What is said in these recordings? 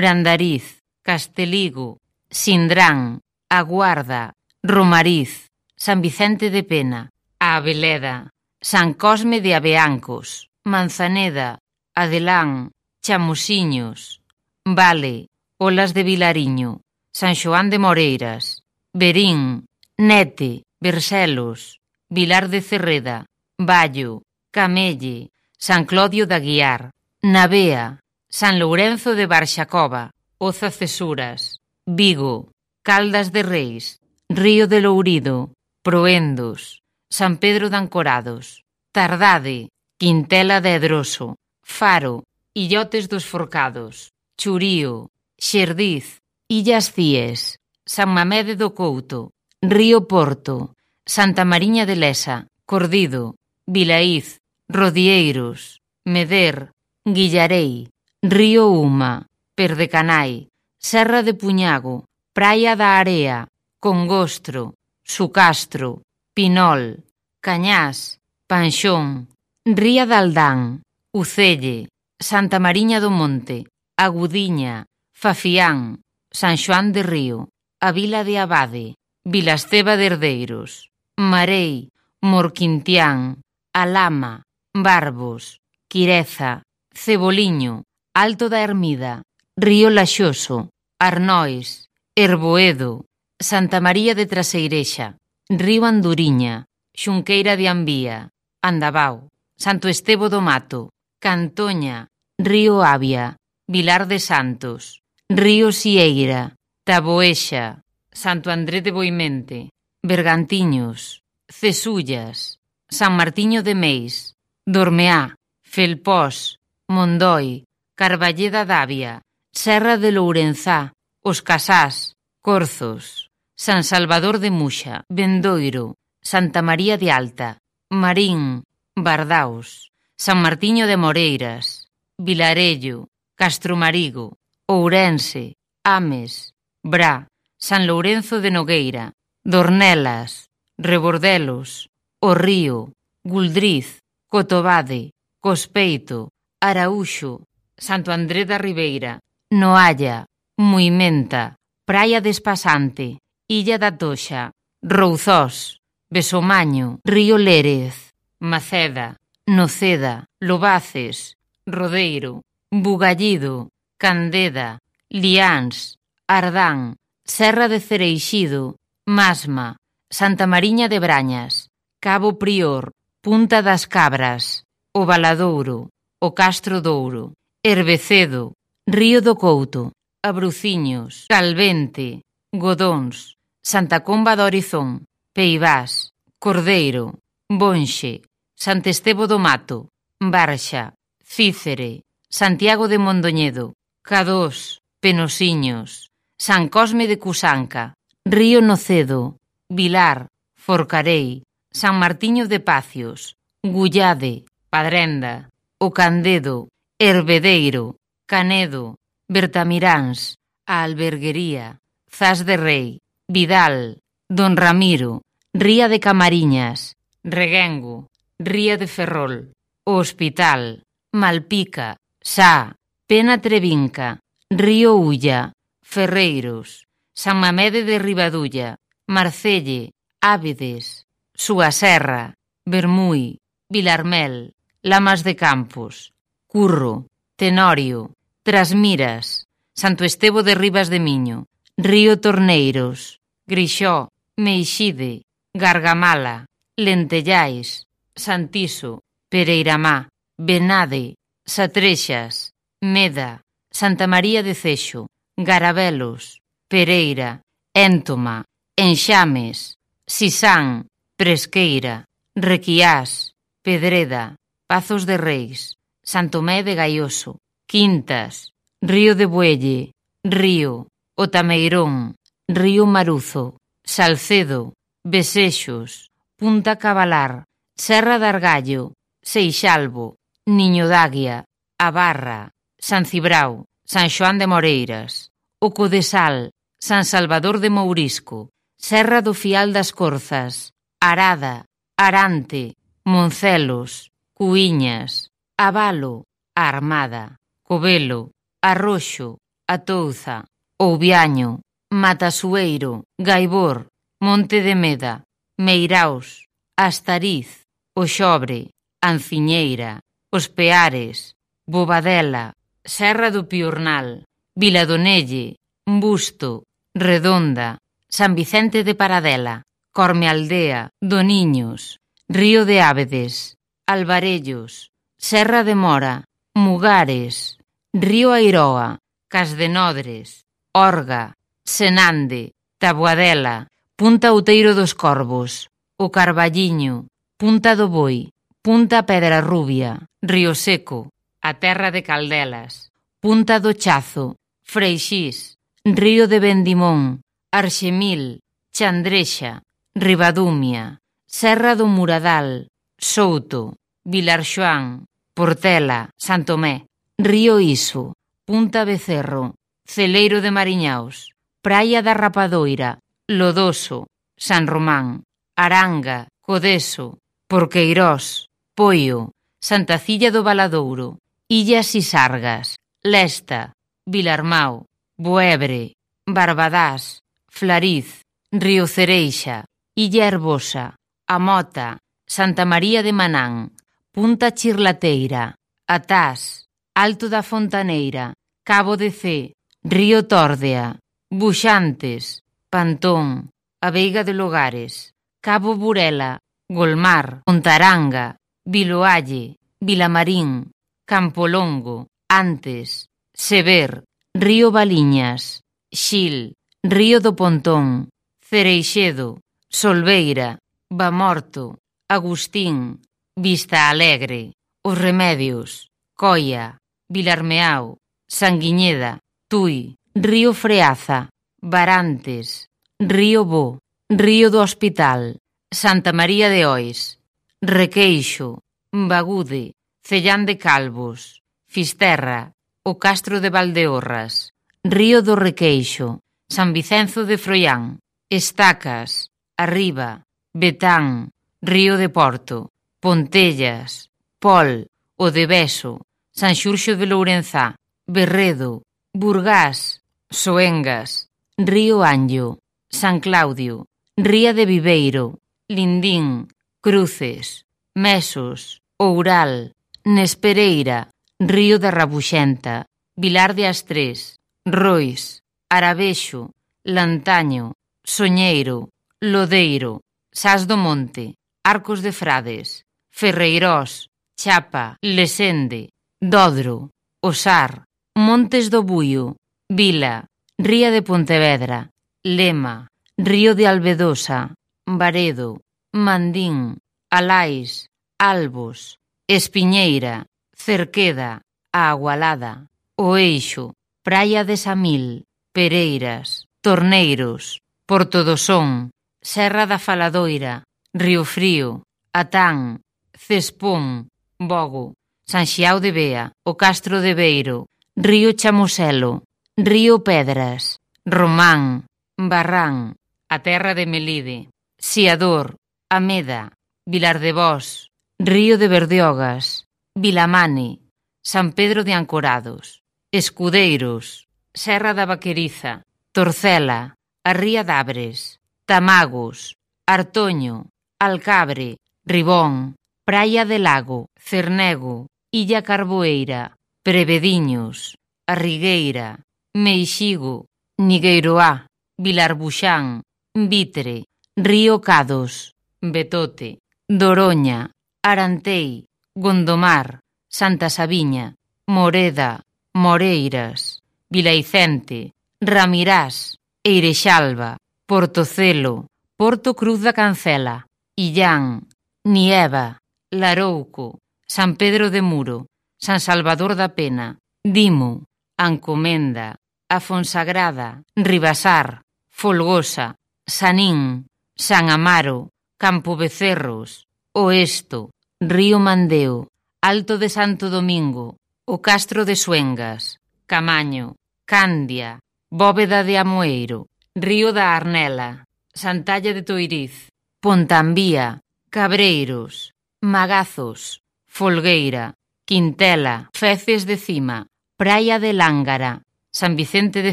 Brandariz, Casteligo, Sindrán, A Guarda, Romariz, San Vicente de Pena, A Aveleda, San Cosme de Abeancos, Manzaneda, Adelán, Chamusiños, Vale, Olas de Vilariño, San Xoán de Moreiras, Berín, Nete, Berselos, Vilar de Cerreda, Vallo, Camelle, San Clodio da Guiar, Navea, San Lourenzo de Barxacova, Oza Cesuras, Vigo, Caldas de Reis, Río de Lourido, Proendos, San Pedro de Ancorados, Tardade, Quintela de Edroso, Faro, Illotes dos Forcados, Churío, Xerdiz, Illas Cíes, San Mamede do Couto, Río Porto, Santa Mariña de Lesa, Cordido, Vilaíz, Rodieiros, Meder, Guillarei, Río Uma, Perdecanai, Serra de Puñago, Praia da Area, Congostro, Sucastro, Pinol, Cañás, Panxón, Ría de Aldán, Ucelle, Santa Mariña do Monte, Agudiña, Fafián, San Xoán de Río, a Vila de Abade, Vilasteba de Herdeiros, Marei, Morquintián, Alama, Barbos, Quireza, Ceboliño, Alto da Ermida, Río Laxoso, Arnois, Herboedo, Santa María de Traseirexa, Río Anduriña, Xunqueira de Ambía, Andabao, Santo Estebo do Mato, Cantoña, Río Avia, Vilar de Santos, Río Sieira, Taboexa, Santo André de Boimente, Bergantiños, Cesullas, San Martiño de Meis, Dormeá, Felpós, Mondoi, Carballeda Davia, Serra de Lourenzá, Os Casás, Corzos, San Salvador de Muxa, Bendoiro, Santa María de Alta, Marín, Bardaus, San Martiño de Moreiras, Vilarello, Castromarigo, Ourense, Ames, Bra, San Lourenzo de Nogueira, Dornelas, Rebordelos, O Río, Guldriz, Cotobade, Cospeito, Araúxo, Santo André da Ribeira, Noalla, Muimenta, Praia Despasante, Illa da Toxa, Rouzós, Besomaño, Río Lérez, Maceda, Noceda, Lobaces, Rodeiro, Bugallido, Candeda, Liáns, Ardán, Serra de Cereixido, Masma, Santa Mariña de Brañas, Cabo Prior, Punta das Cabras, O Valadouro, O Castro Douro, Herbecedo, Río do Couto, Abruciños, Calvente, Godóns, Santa Comba do Horizón, Peibás, Cordeiro, Bonxe, Santestebo do Mato, Barxa, Cícere, Santiago de Mondoñedo, Cadós, Penosiños, San Cosme de Cusanca, Río Nocedo, Vilar, Forcarei, San Martiño de Pacios, Gullade, Padrenda, O Candedo, Hervedeiro, Canedo, Bertamiráns, A Alberguería, Zas de Rei, Vidal, Don Ramiro, Ría de Camariñas, Reguengo, Ría de Ferrol, O Hospital, Malpica, Sá, Pena Trevinca, Río Ulla, Ferreiros, San Mamede de Ribadulla, Marcelle, Ávides, Súa Serra, Bermui, Vilarmel, Lamas de Campos, Curro, Tenorio, Trasmiras, Santo Estevo de Ribas de Miño, Río Torneiros, Grixó, Meixide, Gargamala, Lentellais, Santiso, Pereiramá, Benade, Satrexas, Meda, Santa María de Cexo, Garabelos, Pereira, Éntoma, Enxames, Sisán, Presqueira, Requiás, Pedreda, Pazos de Reis, Santomé de Gaioso, Quintas, Río de Buelle, Río, O Tameirón, Río Maruzo, Salcedo, Besexos, Punta Cabalar, Serra de Argallo, Seixalvo, Niño d'Águia, A Barra, San Cibrao, San Xoán de Moreiras, O Codesal, San Salvador de Mourisco, Serra do Fial das Corzas, Arada, Arante, Moncelos, Cuiñas, Avalo, A Armada, Covelo, Arroxo, A Touza, Oubiaño, Matasueiro, Gaibor, Monte de Meda, Meiraos, Astariz, O Xobre, Anciñeira, Os Peares, Bobadela, Serra do Piornal, Viladonelle, Busto, Redonda, San Vicente de Paradela, Cormealdea, Doniños, Río de Ábedes, Alvarellos, Serra de Mora, Mugares, Río Airoa, Casdenodres, Orga, Senande, Taboadela, Punta Outeiro dos Corvos, O Carballiño, Punta do Boi, Punta Pedra Rubia, Río Seco, a Terra de Caldelas, Punta do Chazo, Freixís, Río de Bendimón, Arxemil, Chandrexa, Ribadumia, Serra do Muradal, Souto, Vilarxoán, Portela, Santomé, Río Iso, Punta Becerro, Celeiro de Mariñaos, Praia da Rapadoira, Lodoso, San Román, Aranga, Codeso, Porqueirós, Poio, Santa Cilla do Valadouro, Illas Sisargas, Lesta, Vilarmao, Boebre, Barbadás, Flariz, Río Cereixa, Illa Herbosa, Amota, Santa María de Manán, Punta Chirlateira, Atás, Alto da Fontaneira, Cabo de C, Río Tórdea, Buxantes, Pantón, A Veiga de Logares, Cabo Burela, Golmar, Ontaranga, Viloalle, Vilamarín, Campolongo, Antes, Sever, Río Baliñas, Xil, Río do Pontón, Cereixedo, Solveira, Bamorto, Agustín, Vista Alegre, Os Remedios, Coia, Vilarmeao, Sanguiñeda, Tui, Río Freaza, Barantes, Río Bo, Río do Hospital, Santa María de Ois, Requeixo, Bagude, Cellán de Calvos, Fisterra, O Castro de Valdeorras, Río do Requeixo, San Vicenzo de Froián, Estacas, Arriba, Betán, Río de Porto, Pontellas, Pol, O de Beso, San Xurxo de Lourenzá, Berredo, Burgás, Soengas, Río Anllo, San Claudio, Ría de Viveiro, Lindín, Cruces, Mesos, Oural, Nespereira, Río da Rabuxenta, Vilar de Astrés, Rois, Arabexo, Lantaño, Soñeiro, Lodeiro, Sas do Monte, Arcos de Frades, Ferreirós, Chapa, Lesende, Dodro, Osar, Montes do Buio, Vila, Ría de Pontevedra, Lema, Río de Albedosa, Baredo, Mandín, Alais, Albos, Espiñeira, Cerqueda, A Agualada, O Eixo, Praia de Samil, Pereiras, Torneiros, Porto do Son, Serra da Faladoira, Río Frío, Atán, Cespón, Bogo, Sanxiao de Bea, O Castro de Beiro, Río Chamoselo, Río Pedras, Román, Barrán, A Terra de Melide, Siador, Ameda, Vilar de Vós, Río de Verdeogas, Vilamane, San Pedro de Ancorados, Escudeiros, Serra da Vaqueriza, Torcela, a Ría d'Abres, Tamagos, Artoño, Alcabre, Ribón, Praia de Lago, Cernego, Illa Carboeira, Prevediños, Arrigueira, Meixigo, Nigueiroá, Vilarbuxán, Vitre, Río Cados, Betote, Doroña, Arantei, Gondomar, Santa Sabiña, Moreda, Moreiras, Vilaicente, Ramirás, Eirexalva, Portocelo, Porto Cruz da Cancela, Illán, Nieva, Larouco, San Pedro de Muro, San Salvador da Pena, Dimo, Ancomenda, Afonsagrada, Ribasar, Folgosa, Sanín, San Amaro, Campo Becerros, Oesto, Río Mandeo, Alto de Santo Domingo, O Castro de Suengas, Camaño, Candia, Bóveda de Amoeiro, Río da Arnela, Santalla de Toiriz, Pontambía, Cabreiros, Magazos, Folgueira, Quintela, Feces de Cima, Praia de Lángara, San Vicente de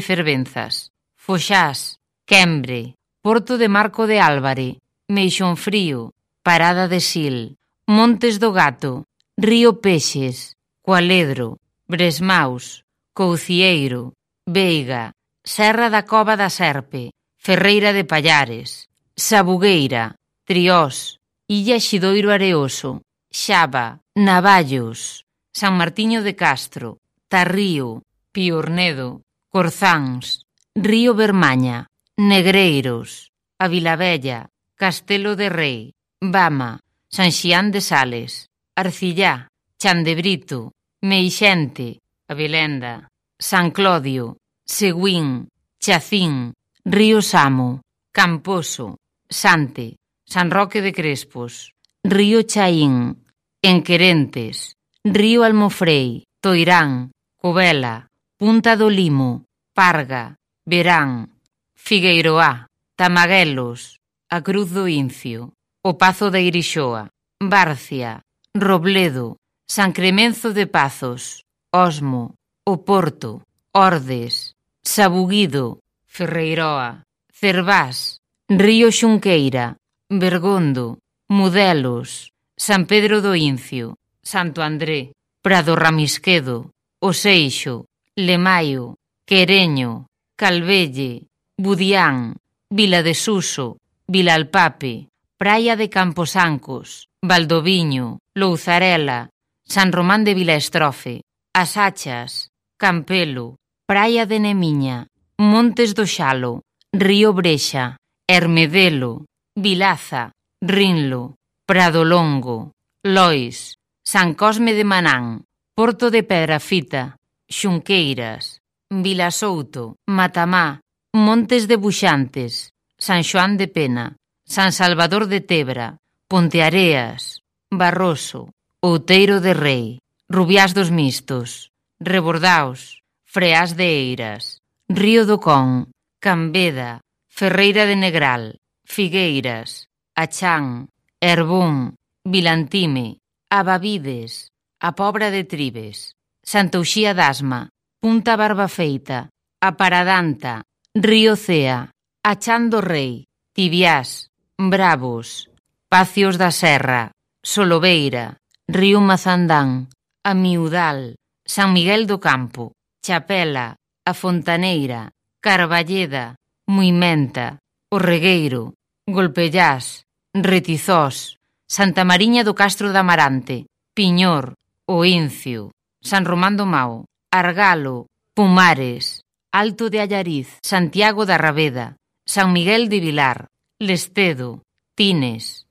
Fervenzas, Foxás, Quembre, Porto de Marco de Álvare, Meixonfrío, Parada de Sil, Montes do Gato, Río Peixes, Coaledro, Bresmaus, Coucieiro, Veiga, Serra da Cova da Serpe, Ferreira de Pallares, Sabugueira, Triós, Illa Xidoiro Areoso, Xaba, Navallos, San Martiño de Castro, Tarrío, Piornedo, Corzáns, Río Bermaña, Negreiros, a Vilavella, Castelo de Rei, Bama, San Xián de Sales, Arcillá, Chan de Brito, Meixente, a Vilenda, San Clodio, Seguín, Chacín, Río Samo, Camposo, Sante, San Roque de Crespos, Río Chaín, Enquerentes, Río Almofrei, Toirán, Covela, Punta do Limo, Parga, Verán, Figueiroá, Tamaguelos, A Cruz do Incio, O Pazo de Irixoa, Barcia, Robledo, San Cremenzo de Pazos, Osmo, O Porto, Ordes, Sabuguido, Ferreiroa, Cervás, Río Xunqueira, Bergondo, Mudelos, San Pedro do Incio, Santo André, Prado Ramisquedo, Oseixo, Lemaio, Quereño, Calvelle, Budián, Vila de Suso, Vila Alpape, Praia de Camposancos, Valdoviño, Louzarela, San Román de Vilaestrofe, As Achas, Campelo, Praia de Nemiña, Montes do Xalo, Río Brexa, Hermedelo, Vilaza, Rinlo, Prado Longo, Lois, San Cosme de Manán, Porto de Pedrafita, Xunqueiras, Vilasouto, Matamá, Montes de Buxantes, San Xoán de Pena, San Salvador de Tebra, Ponteareas, Barroso, Outeiro de Rei, Rubiás dos Mistos, Rebordaos, Freás de Eiras, Río do Con, Cambeda, Ferreira de Negral, Figueiras, Achán, Chan, Herbún, Vilantime, Abavides, A Pobra de Tribes, Santouxía d'Asma, Punta Barbafeita, A Paradanta, Río Cea, Achán do Rei, Tibiás, Bravos, Pacios da Serra, Solobeira, Río Mazandán, A Miudal, San Miguel do Campo, Chapela, A Fontaneira, Carballeda, Muimenta, O Regueiro, Golpellás, Retizós, Santa Mariña do Castro da Amarante, Piñor, Oincio, San Román do Mao, Argalo, Pumares, Alto de Allariz, Santiago da Rabeda, San Miguel de Vilar, Lestedo, Tines,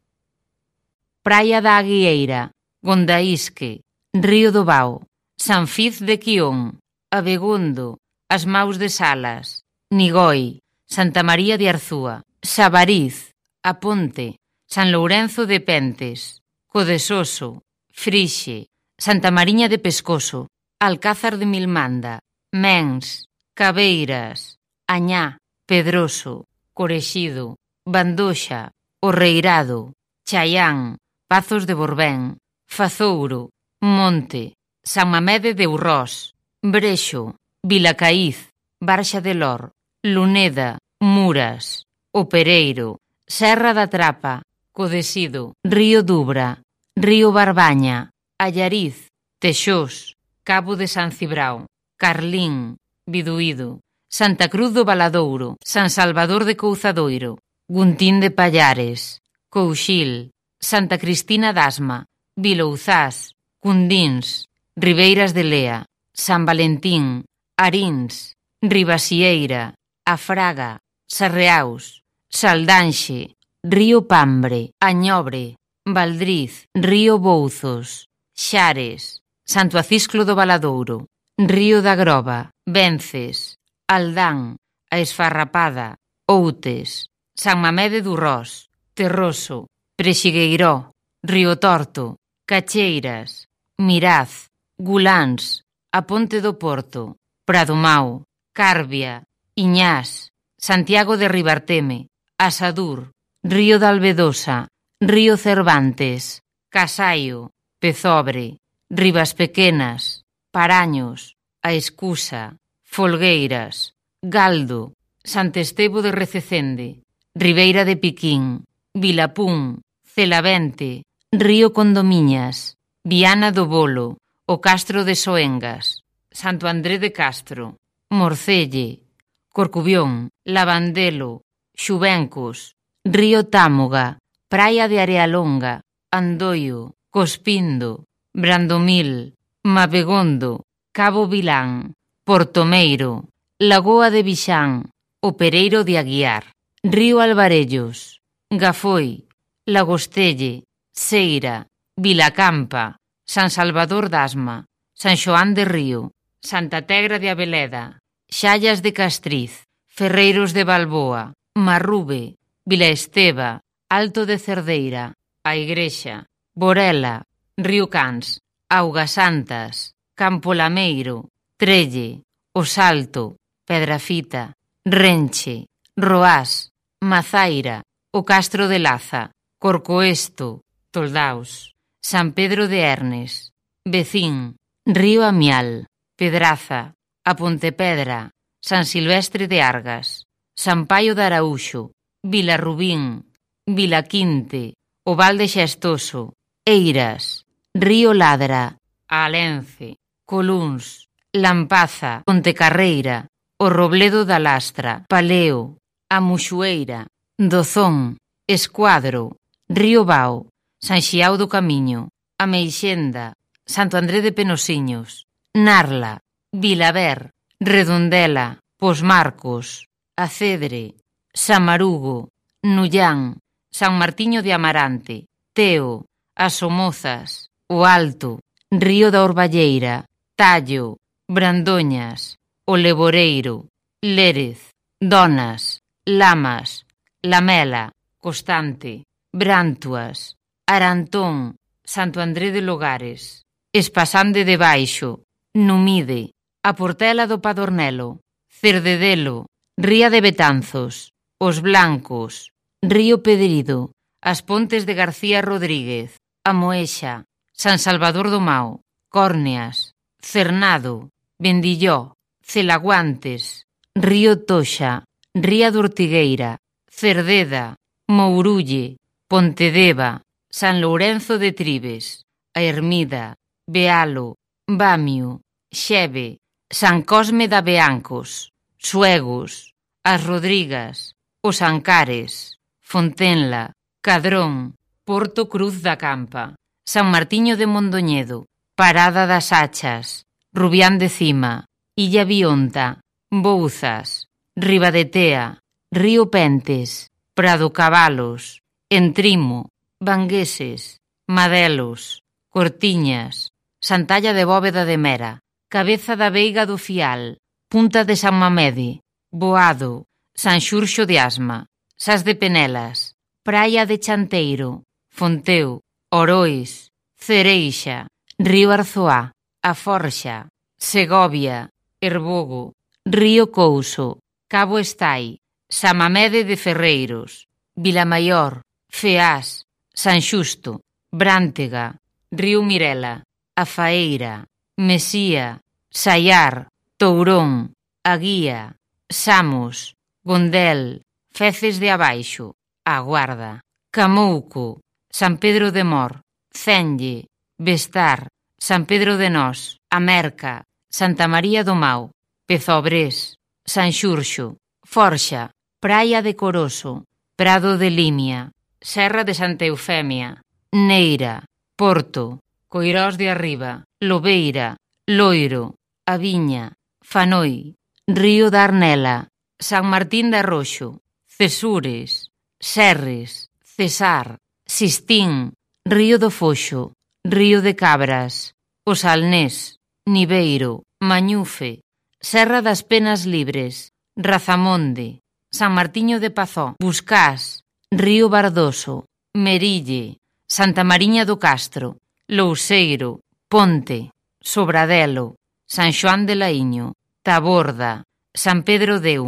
Praia da Aguieira, Gondaísque, Río do Bao, San Fiz de Quión, Abegondo, As Maus de Salas, Nigoi, Santa María de Arzúa, Sabariz, A Ponte, San Lourenzo de Pentes, Codesoso, Frixe, Santa Mariña de Pescoso, Alcázar de Milmanda, Mens, Cabeiras, Añá, Pedroso, Corexido, Bandoxa, Orreirado, Chaián, Pazos de Borbén, Fazouro, Monte, San Mamede de Urrós, Brexo, Vilacaíz, Barxa de Lor, Luneda, Muras, O Pereiro, Serra da Trapa, Codesido, Río Dubra, Río Barbaña, Allariz, Texós, Cabo de San Cibrao, Carlín, Biduído, Santa Cruz do Valadouro, San Salvador de Couzadoiro, Guntín de Pallares, Couxil, Santa Cristina d'Asma, Vilouzás, Cundins, Ribeiras de Lea, San Valentín, Arins, Ribasieira, Afraga, Sarreaus, Saldanxe, Río Pambre, Añobre, Valdriz, Río Bouzos, Xares, Santo Acisclo do Valadouro, Río da Groba, Vences, Aldán, A Esfarrapada, Outes, San Mamede do Rós, Terroso, Prexigueiró, Río Torto, Cacheiras, Miraz, Guláns, A Ponte do Porto, Pradomao, Carbia, Iñás, Santiago de Ribarteme, Asadur, Río da Albedosa, Río Cervantes, Casaio, Pezobre, Ribas Pequenas, Paraños, A Escusa, Folgueiras, Galdo, Santestebo de Rececende, Ribeira de Piquín, Vilapún, Celavente, Río Condomiñas, Viana do Bolo, O Castro de Soengas, Santo André de Castro, Morcelle, Corcubión, Lavandelo, Xubencos, Río Támoga, Praia de Arealonga, Andoio, Cospindo, Brandomil, Mabegondo, Cabo Vilán, Portomeiro, Lagoa de Vixán, O Pereiro de Aguiar, Río Alvarellos, Gafoi, Lagostelle, Seira, Vilacampa, San Salvador d'Asma, San Xoán de Río, Santa Tegra de Abeleda, Xallas de Castriz, Ferreiros de Balboa, Marrube, Vilaesteva, Alto de Cerdeira, A Igrexa, Borela, Río Cans, Augas Santas, Campo Lameiro, Trelle, O Salto, Pedrafita, Renche, Roás, Mazaira, O Castro de Laza, Corcoesto, Toldaus, San Pedro de Ernes, Vecín, Río Amial, Pedraza, A Pontepedra, San Silvestre de Argas, Sampaio de Araúxo, Vila Quinte, o Val de Xestoso, Eiras, Río Ladra, Alence, Coluns, Lampaza, Pontecarreira, O Robledo da Lastra, Paleo, A Muxueira, Dozón, Escuadro, Río Bao, San Xiao do Camiño, A Meixenda, Santo André de Penosiños, Narla, Vilaver, Redondela, Posmarcos, A Cedre, Samarugo, Nullán, San Martiño de Amarante, Teo, As Somozas, O Alto, Río da Orballeira, Tallo, Brandoñas, O Leboreiro, Lérez, Donas, Lamas, Lamela, Constante, Brantuas, Arantón, Santo André de Logares, Espasande de Baixo, Numide, A Portela do Padornelo, Cerdedelo, Ría de Betanzos, Os Blancos, Río Pedrido, As Pontes de García Rodríguez, A Moexa, San Salvador do Mao, Córneas, Cernado, Bendilló, Celaguantes, Río Toxa, Ría de Ortigueira, Cerdeda, Mourulle, Pontedeva, San Lourenzo de Tribes, A Ermida, Bealo, Bamio, Xeve, San Cosme da Beancos. Suegos, As Rodrigas, Os Ancares, Fontenla, Cadrón, Porto Cruz da Campa, San Martiño de Mondoñedo, Parada das Achas, Rubián de Cima, Illa Bionta, Bouzas, Ribadetea, Río Pentes, Prado Cabalos, Entrimo, Bangueses, Madelos, Cortiñas, Santalla de Bóveda de Mera, Cabeza da Veiga do Fial, Punta de San Mamede, Boado, San Xurxo de Asma, Sas de Penelas, Praia de Chanteiro, Fonteu, Orois, Cereixa, Río Arzoá, A Forxa, Segovia, Herbogo, Río Couso, Cabo Estai, Samamede de Ferreiros, Vilamaior, Feás, San Xusto, Brántega, Río Mirela, A Faeira, Mesía, Saiar, Tourón, A Guía, Samos, Gondel, Feces de Abaixo, A Guarda, Camouco, San Pedro de Mor, Cenlle, Bestar, San Pedro de Nós, A Merca, Santa María do Mau, Pezobrés, San Xurxo, Forxa, Praia de Coroso, Prado de Limia, Serra de Santa Eufemia, Neira, Porto, Coirós de Arriba, Lobeira, Loiro, A Viña, Fanoi, Río da Arnela, San Martín de Roxo, Cesures, Serres, Cesar, Sistín, Río do Foxo, Río de Cabras, Os Alnés, Niveiro, Mañufe, Serra das Penas Libres, Razamonde, San Martiño de Pazó, Buscás, Río Bardoso, Merille, Santa Mariña do Castro, Louseiro, Ponte, Sobradelo, San Xoán de Laíño, Taborda, San Pedro de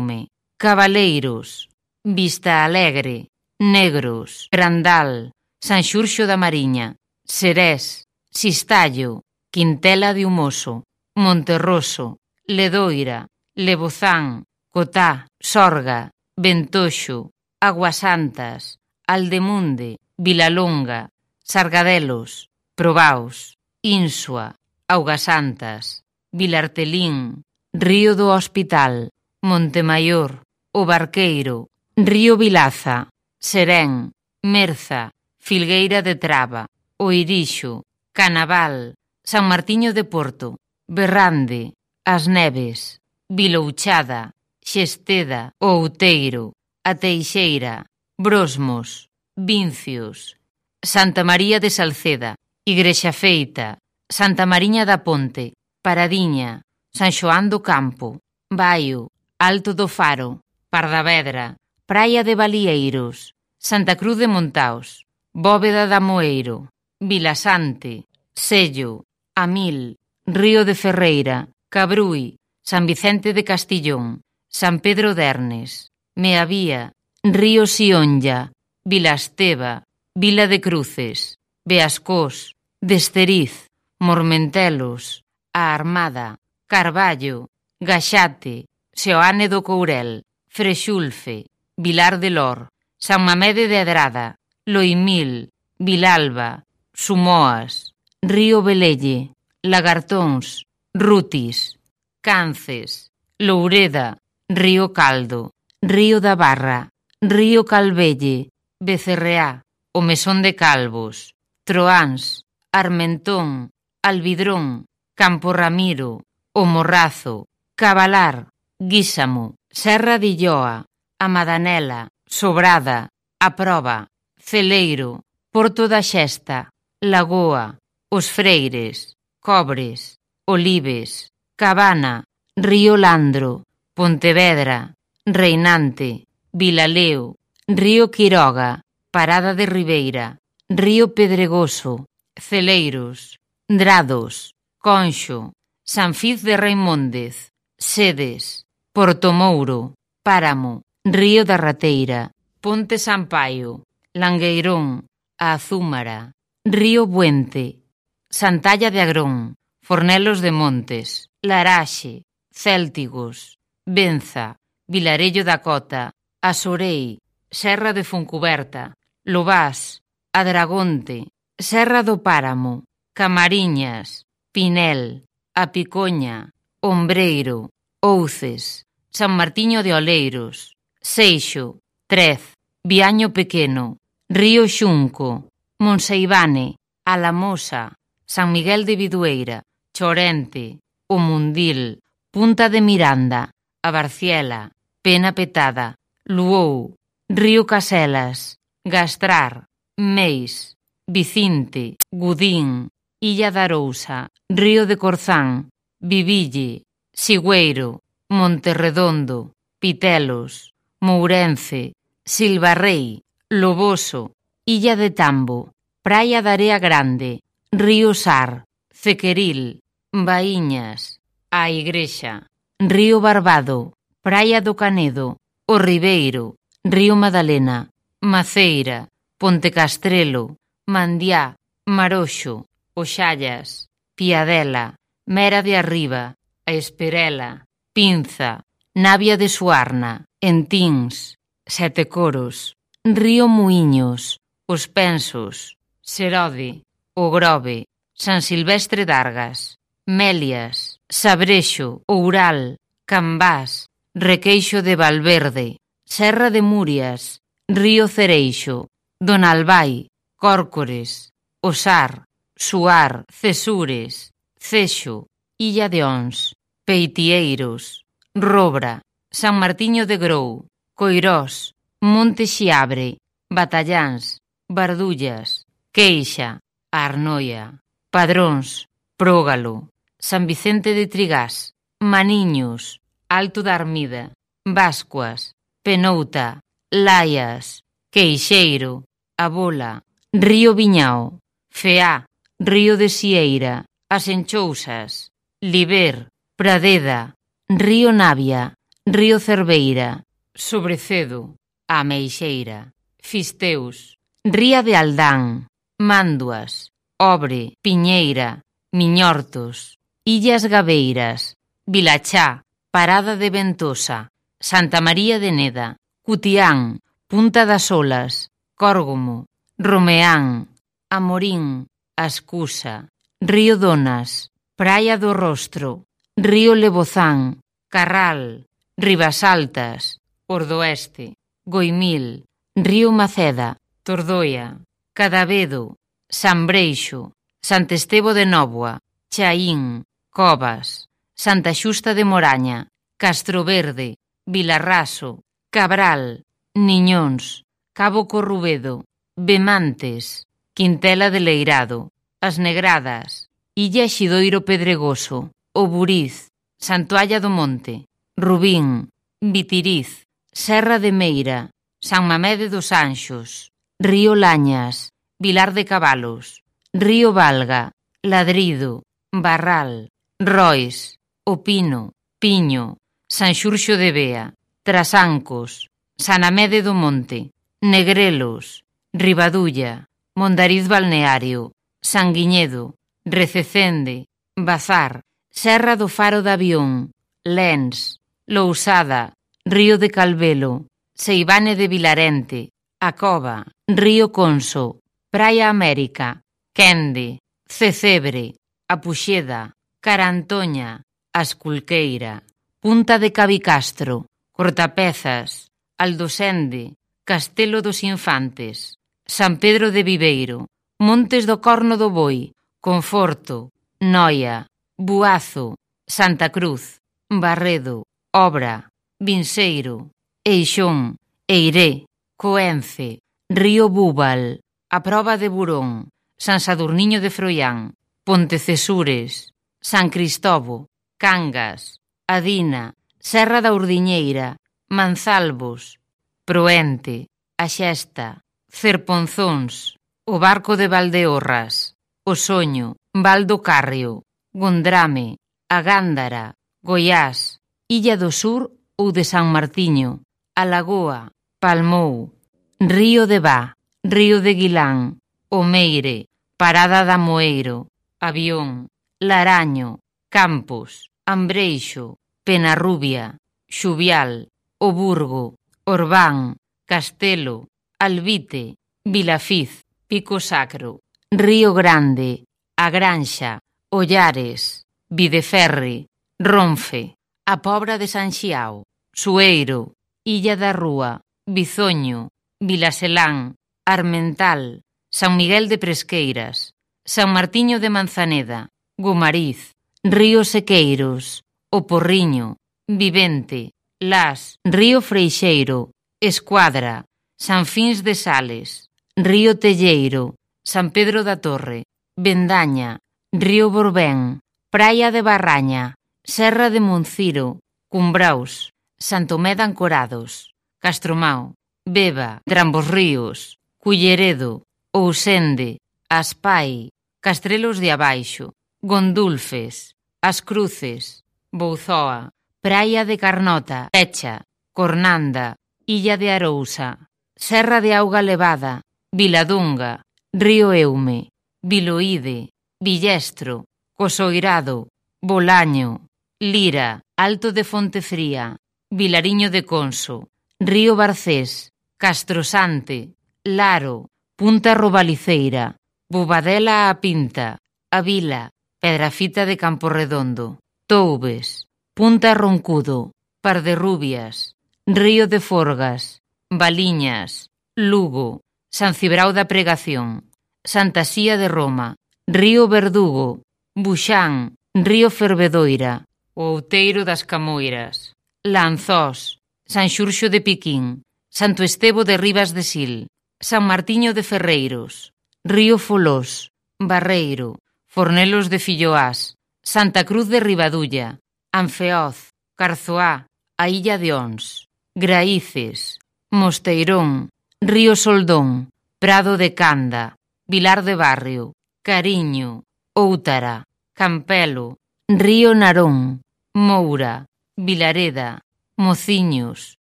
Cabaleiros, Vista Alegre, Negros, Grandal, San Xurxo da Mariña, Serés, Sistallo, Quintela de Humoso, Monterroso, Ledoira, Lebozán, Cotá, Sorga, Ventoxo, Aguasantas, Aldemunde, Vilalonga, Sargadelos, Probaos, Insua, Augasantas, Vilartelín, Río do Hospital, Montemayor, O Barqueiro, Río Vilaza, Serén, Merza, Filgueira de Traba, O Irixo, Canaval, San Martiño de Porto, Berrande, As Neves, Vilouchada, Xesteda, Outeiro, A Teixeira, Brosmos, Vincios, Santa María de Salceda, Igrexa Feita, Santa Mariña da Ponte, Paradiña, San Xoán do Campo, Baio, Alto do Faro, Pardavedra, Praia de Balieiros, Santa Cruz de Montaos, Bóveda da Moeiro, Vilasante, Sello, Amil, Río de Ferreira, Cabrui, San Vicente de Castillón, San Pedro Dernes, Meavía, Río Sionlla, Vilasteva, Vila de Cruces, Beascós, Desteriz, Mormentelos, A Armada, Carballo, Gaxate, Seoane do Courel, Frexulfe, Vilar de Lor, San Mamede de Adrada, Loimil, Vilalba, Sumoas, Río Belelle, Lagartóns, Rutis, Cances, Loureda, Río Caldo, Río da Barra, Río Calvelle, Becerreá, O Mesón de Calvos, Troáns, Armentón, Albidrón, Campo Ramiro, O Morrazo, Cabalar, Guísamo, Serra de Illoa, A Madanela, Sobrada, A Proba, Celeiro, Porto da Xesta, Lagoa, Os Freires, Cobres, Olives, Cabana, Río Landro, Pontevedra, Reinante, Vilaleo, Río Quiroga, Parada de Ribeira, Río Pedregoso, Celeiros, Drados, Conxo, Sanfiz de Raimóndez, Sedes, Portomouro, Páramo, Río da Rateira, Ponte Sampaio, Langueirón, A Azúmara, Río Buente, Santalla de Agrón, Fornelos de Montes, Laraxe, Céltigos, Benza, Vilarello da Cota, Asorei, Serra de Funcuberta, Lobás, Adragonte, Serra do Páramo, Camariñas, Pinel, A Picoña, Ombreiro, Ouces, San Martiño de Oleiros, Seixo, Trez, Viaño Pequeno, Río Xunco, Monseibane, Alamosa, San Miguel de Vidueira, Chorente, O Mundil, Punta de Miranda, Abarciela, Pena Petada, Luou, Río Caselas, Gastrar, Meis, Vicinte, Gudín, Illa da Arousa, Río de Corzán, Viville, Sigüeiro, Monterredondo, Pitelos, Mourence, Silvarrei, Loboso, Illa de Tambo, Praia da Area Grande, Río Sar, Cequeril, Baíñas, A Igrexa, Río Barbado, Praia do Canedo, O Ribeiro, Río Madalena, Maceira, Ponte Castrelo, Mandiá, Maroxo, Oxallas, Piadela, Mera de Arriba, A Esperela, Pinza, Navia de Suarna, Entins, Sete Coros, Río Muiños, Os Pensos, Serode, O Grove, San Silvestre d'Argas, Melias, Sabrexo, Oural, Cambás, Requeixo de Valverde, Serra de Murias, Río Cereixo, Donalbai, Córcores, Osar, Suar, Cesures, Cexo, Illa de Ons, Peitieiros, Robra, San Martiño de Grou, Coirós, Monte Xiabre, Batalláns, Bardullas, Queixa, Arnoia, Padróns, Prógalo, San Vicente de Trigás, Maniños, Alto da Armida, Vascuas, Penouta, Laias, Queixeiro, Abola, Río Viñao, Feá, Río de Sieira, As Enchousas, Liber, Pradeda, Río Navia, Río Cerveira, Sobrecedo, A Meixeira, Fisteus, Ría de Aldán, Manduas, Obre, Piñeira, Miñortos, Illas Gabeiras, Vilachá, Parada de Ventosa, Santa María de Neda, Cutián, Punta das Olas, Córgomo, Romeán, Amorín, Ascusa, Río Donas, Praia do Rostro, Río Lebozán, Carral, Ribas Altas, Ordoeste, Goimil, Río Maceda, Tordoia, Cadavedo, Sambreixo, Santestebo de Nóboa, Chaín, Covas, Santa Xusta de Moraña, Castroverde, Vilarraso, Cabral, Niñóns, Cabo Corrubedo, Bemantes, Quintela de Leirado, As Negradas, Illa Xidoiro Pedregoso, O Buriz, Santoalla do Monte, Rubín, Vitiriz, Serra de Meira, San Mamede dos Anxos, Río Lañas, Vilar de Cabalos, Río Valga, Ladrido, Barral, Rois, O Pino, Piño, San Xurxo de Bea, Trasancos, Sanamede do Monte, Negrelos, Ribadulla, Mondariz Balneario, Sanguiñedo, Rececende, Bazar, Serra do Faro de Avión, Lens, Lousada, Río de Calvelo, Seibane de Vilarente, A Cova, Río Conso, Praia América, Quende, Cecebre, A Puxeda, Carantoña, Asculqueira, Punta de Cabicastro, Cortapezas, Aldosende, Castelo dos Infantes, San Pedro de Viveiro, Montes do Corno do Boi, Conforto, Noia, Buazo, Santa Cruz, Barredo, Obra, Vinseiro, Eixón, Eiré, Coence, Río Búbal, A Proba de Burón, San Sadurniño de Froián, Pontecesures, San Cristobo, Cangas, Adina, Serra da Urdiñeira, Manzalvos, Proente, A Xesta, Cerponzóns, O Barco de Valdeorras, O Soño, Valdo Carrio, Gondrame, A Gándara, Goiás, Illa do Sur ou de San Martiño, A Lagoa, Palmou, Río de Bá, Río de Guilán, Omeire, Parada da Moeiro, Avión, Laraño, Campos, Ambreixo, Penarrubia, Xuvial, O Burgo, Orbán, Castelo, Albite, Vilafiz, Pico Sacro, Río Grande, A Granxa, Ollares, Videferre, Ronfe, A Pobra de San Xiao, Sueiro, Illa da Rúa, Bizoño, Vilaselán, Armental, San Miguel de Presqueiras, San Martiño de Manzaneda, Gumariz, Río Sequeiros, O Porriño, Vivente, Las, Río Freixeiro, Escuadra, San Fins de Sales, Río Telleiro, San Pedro da Torre, Vendaña, Río Borbén, Praia de Barraña, Serra de Monciro, Cumbraus, Santomé de Ancorados, Castromao, Beba, Drambos Ríos, Culleredo, Ousende, Aspai, Castrelos de Abaixo, Gondulfes, As Cruces, Bouzoa, Praia de Carnota, Pecha, Cornanda, Illa de Arousa, Serra de Auga Levada, Viladunga, Río Eume, Viloide, Villestro, Cosoirado, Bolaño, Lira, Alto de Fontefría, Vilariño de Conso, Río Barcés, Castrosante, Laro, Punta Robaliceira, Bobadela a Pinta, A Vila, Pedrafita de Camporredondo, Toubes, Punta Roncudo, Parderrubias, Río de Forgas, Baliñas, Lugo, San Cibrao da Pregación, Santa Xía de Roma, Río Verdugo, Buxán, Río Fervedoira, o Outeiro das Camoiras, Lanzós, San Xurxo de Piquín, Santo Estevo de Rivas de Sil, San Martiño de Ferreiros, Río Folós, Barreiro, Fornelos de Filloás, Santa Cruz de Ribadulla, Anfeoz, Carzoá, a Illa de Ons, Graíces, Mosteirón, Río Soldón, Prado de Canda, Vilar de Barrio, Cariño, Outara, Campelo, Río Narón, Moura, Vilareda, Mociños,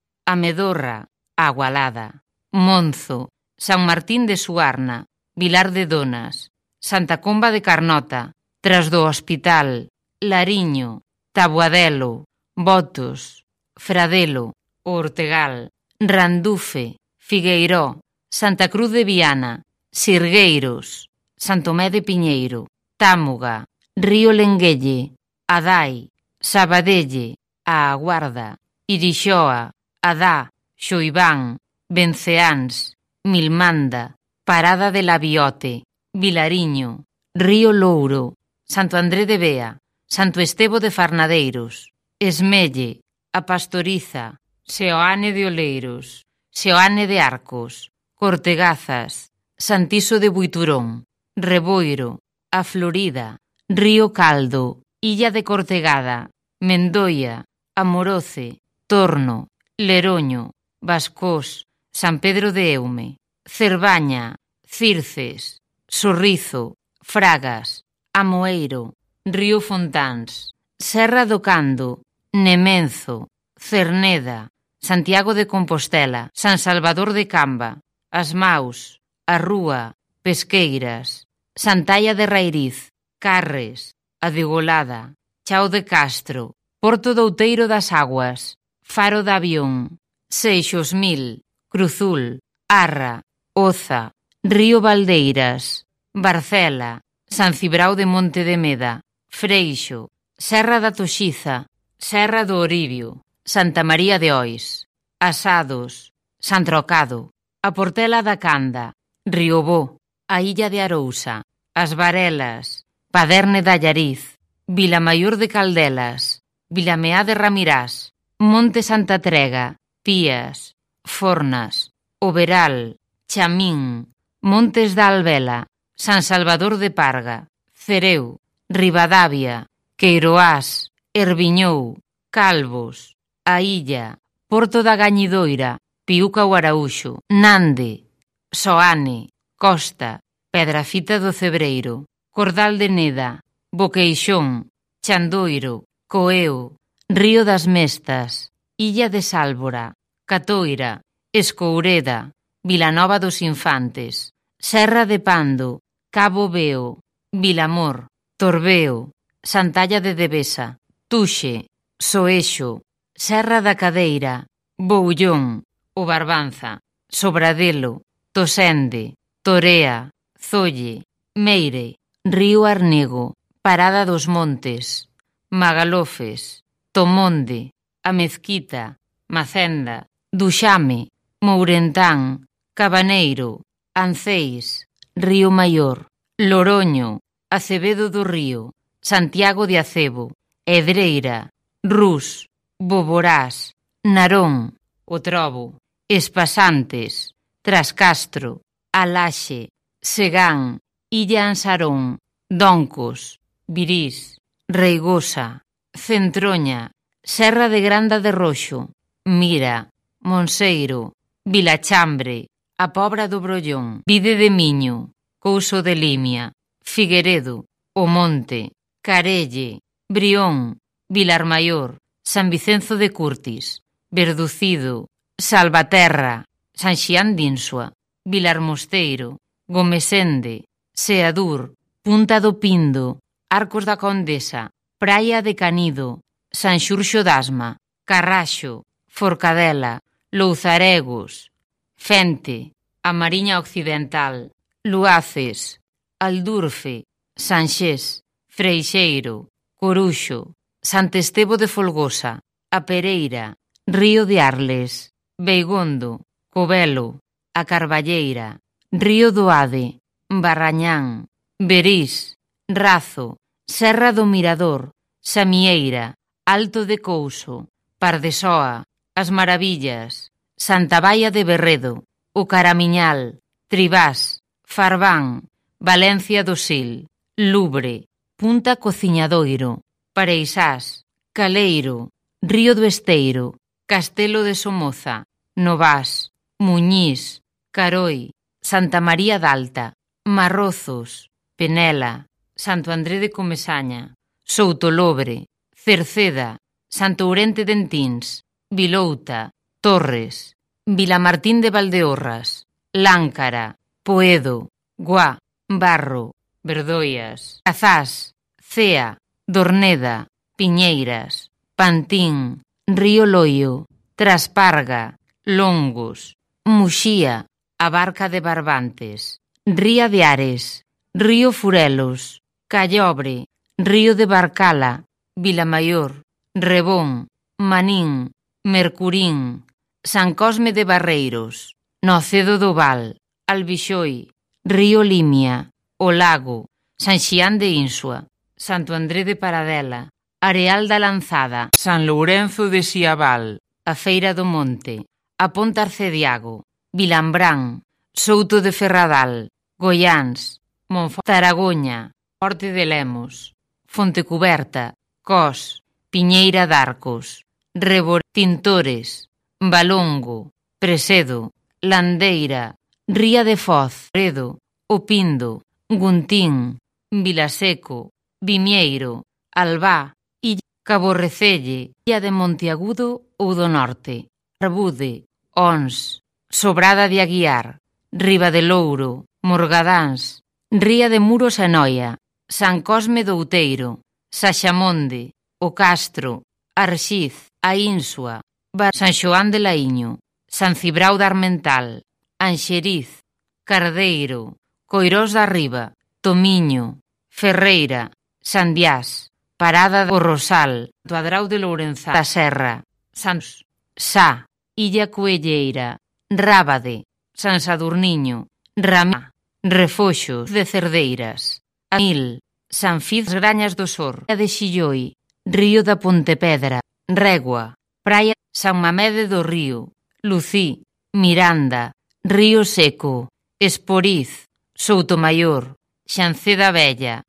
Amedorra, Agualada, Monzo, San Martín de Suarna, Vilar de Donas, Santa Comba de Carnota, Tras do Hospital, Lariño, Tabuadelo, Botos, Fradelo, Ortegal, Randufe, Figueiró, Santa Cruz de Viana, Sirgueiros, Santomé de Piñeiro, Támuga, Río Lenguelle, Adai, Sabadelle, A Aguarda, Irixoa, Adá, Xoibán, Benceáns, Milmanda, Parada de Labiote, Vilariño, Río Louro, Santo André de Bea, Santo Estevo de Farnadeiros, Esmelle, A Pastoriza, Seoane de Oleiros, Seoane de Arcos, Cortegazas, Santiso de Buiturón, Reboiro, A Florida, Río Caldo, Illa de Cortegada, Mendoia, Amoroce, Torno, Leroño, Vascós, San Pedro de Eume, Cerbaña, Circes, Sorrizo, Fragas, Amoeiro, Río Fontáns, Serra do Cando, Nemenzo, Cerneda, Santiago de Compostela, San Salvador de Camba, As Maus, A Rúa, Pesqueiras, Santaia de Rairiz, Carres, A Degolada, Chao de Castro, Porto do Outeiro das Águas, Faro de Avión, Seixos Mil, Cruzul, Arra, Oza, Río Valdeiras, Barcela, San Cibrao de Monte de Meda, Freixo, Serra da Toxiza, Serra do Oribio, Santa María de Ois, Asados, San Trocado, a Portela da Canda, Riobó, a Illa de Arousa, As Varelas, Paderne da Llariz, Vilamaior de Caldelas, Vilameá de Ramirás, Monte Santa Trega, Pías, Fornas, Oberal, Chamín, Montes da Albela, San Salvador de Parga, Cereu, Ribadavia, Queiroás, Herviñou, Calvos, A Illa, Porto da Gañidoira, Piuca o Araúxo, Nande, Soane, Costa, Pedrafita do Cebreiro, Cordal de Neda, Boqueixón, Chandoiro, Coeo, Río das Mestas, Illa de Sálvora, Catoira, Escoureda, Vilanova dos Infantes, Serra de Pando, Cabo Beo, Vilamor, Torbeo, Santalla de Devesa, Tuxe, Soeixo, Serra da Cadeira, Boullón, O Barbanza, Sobradelo, Tosende, Torea, Zolle, Meire, Río Arnego, Parada dos Montes, Magalofes, Tomonde, A Mezquita, Macenda, Duxame, Mourentán, Cabaneiro, Anceis, Río Maior, Loroño, Acevedo do Río, Santiago de Acebo, Edreira, Rus, Boborás, Narón, O Trobo, Espasantes, Trascastro, Alaxe, Segán, Illa Ansarón, Doncos, Virís, Reigosa, Centroña, Serra de Granda de Roxo, Mira, Monseiro, Vilachambre, A Pobra do Brollón, Vide de Miño, Couso de Limia, Figueredo, O Monte, Carelle, Brión, Vilarmaior, San Vicenzo de Curtis, Verducido, Salvaterra, San Xián d'Insua, Vilarmosteiro, Gomesende, Seadur, Punta do Pindo, Arcos da Condesa, Praia de Canido, San Xurxo d'Asma, Carraxo, Forcadela, Louzaregos, Fente, a Mariña Occidental, Luaces, Aldurfe, Sanxés, Freixeiro, Coruxo, Santestevo de Folgosa, A Pereira, Río de Arles, Beigondo, Covelo, A Carballeira, Río do Ade, Barrañán, Berís, Razo, Serra do Mirador, Samieira, Alto de Couso, Pardesoa, As Maravillas, Santa Baia de Berredo, O Caramiñal, Tribás, Farbán, Valencia do Sil, Lubre, Punta Cociñadoiro, Pareixás, Caleiro, Río do Esteiro, Castelo de Somoza, Novás, Muñís, Caroi, Santa María d'Alta, Marrozos, Penela, Santo André de Comesaña, Soutolobre, Cerceda, Santo Urente de Entins, Vilouta, Torres, Vilamartín de Valdeorras, Láncara, Poedo, Guá, Barro, Verdoias, Azás, Cea, Dorneda, Piñeiras, Pantín, Río Loio, Trasparga, Longos, Muxía, a Barca de Barbantes, Ría de Ares, Río Furelos, Callobre, Río de Barcala, Vilamayor, Rebón, Manín, Mercurín, San Cosme de Barreiros, Nocedo do Val, Albixoi, Río Limia, O Lago, San Xián de Insua. Santo André de Paradela, Areal da Lanzada, San Lourenzo de Siabal, a Feira do Monte, a Ponta Arcediago, Vilambrán, Souto de Ferradal, Goiáns, Monfort, Taragoña, Porte de Lemos, Fontecuberta, Cos, Piñeira d'Arcos, Rebor, Tintores, Balongo, Presedo, Landeira, Ría de Foz, Redo, Opindo, Guntín, Vilaseco, Vimieiro, Albá, Illa, Caborrecelle, Illa de Monteagudo ou do Norte, Arbude, Ons, Sobrada de Aguiar, Riba de Louro, Morgadáns, Ría de Muros e Noia, San Cosme do Outeiro, Saxamonde, O Castro, Arxiz, A Insua, Bar San Xoán de Laíño, San Cibrao de Armental, Anxeriz, Cardeiro, Coirós da Riba, Tomiño, Ferreira, Sandiás, Parada do Rosal, do Adrau de Lourenzá, da Serra, Sans, Sá, Illa Coelleira, Rábade, San Sadurniño, Ramá, Refoxos de Cerdeiras, Anil, San Fiz Grañas do Sor, a de Xilloi, Río da Pontepedra, Regua, Praia San Mamede do Río, Lucí, Miranda, Río Seco, Esporiz, Soutomayor, Xanceda Bella,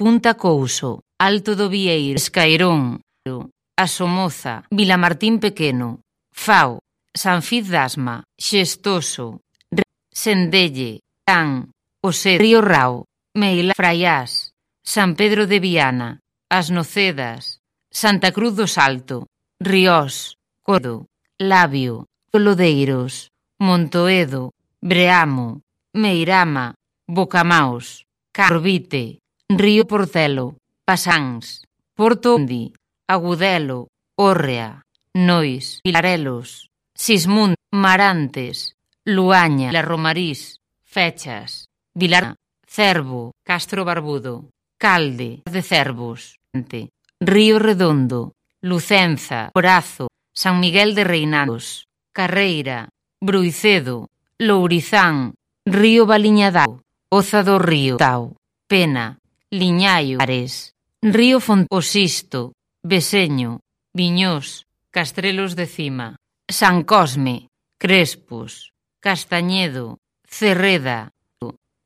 Punta Couso, Alto do Vieiro, Escairón, Asomoza, Vilamartín Pequeno, Fao, San Fiz Dasma, Xestoso, Sendelle, Tan, Ose, Río Rao, Meila, Fraiás, San Pedro de Viana, As Nocedas, Santa Cruz do Salto, Riós, Codo, Labio, Lodeiros, Montoedo, Breamo, Meirama, Bocamaos, Carbite, Río Porcelo, Pasáns, Porto Ondi, Agudelo, Órrea, Nois, Pilarelos, Sismund, Marantes, Luaña, La Romarís, Fechas, Vilar, Cervo, Castro Barbudo, Calde, de Cervos, Río Redondo, Lucenza, Corazo, San Miguel de Reinados, Carreira, Bruicedo, Lourizán, Río Baliñadao, Oza do Río, Tau, Pena, Liñaio, Ares, Río Fontosisto, Beseño, Viñós, Castrelos de Cima, San Cosme, Crespos, Castañedo, Cerreda,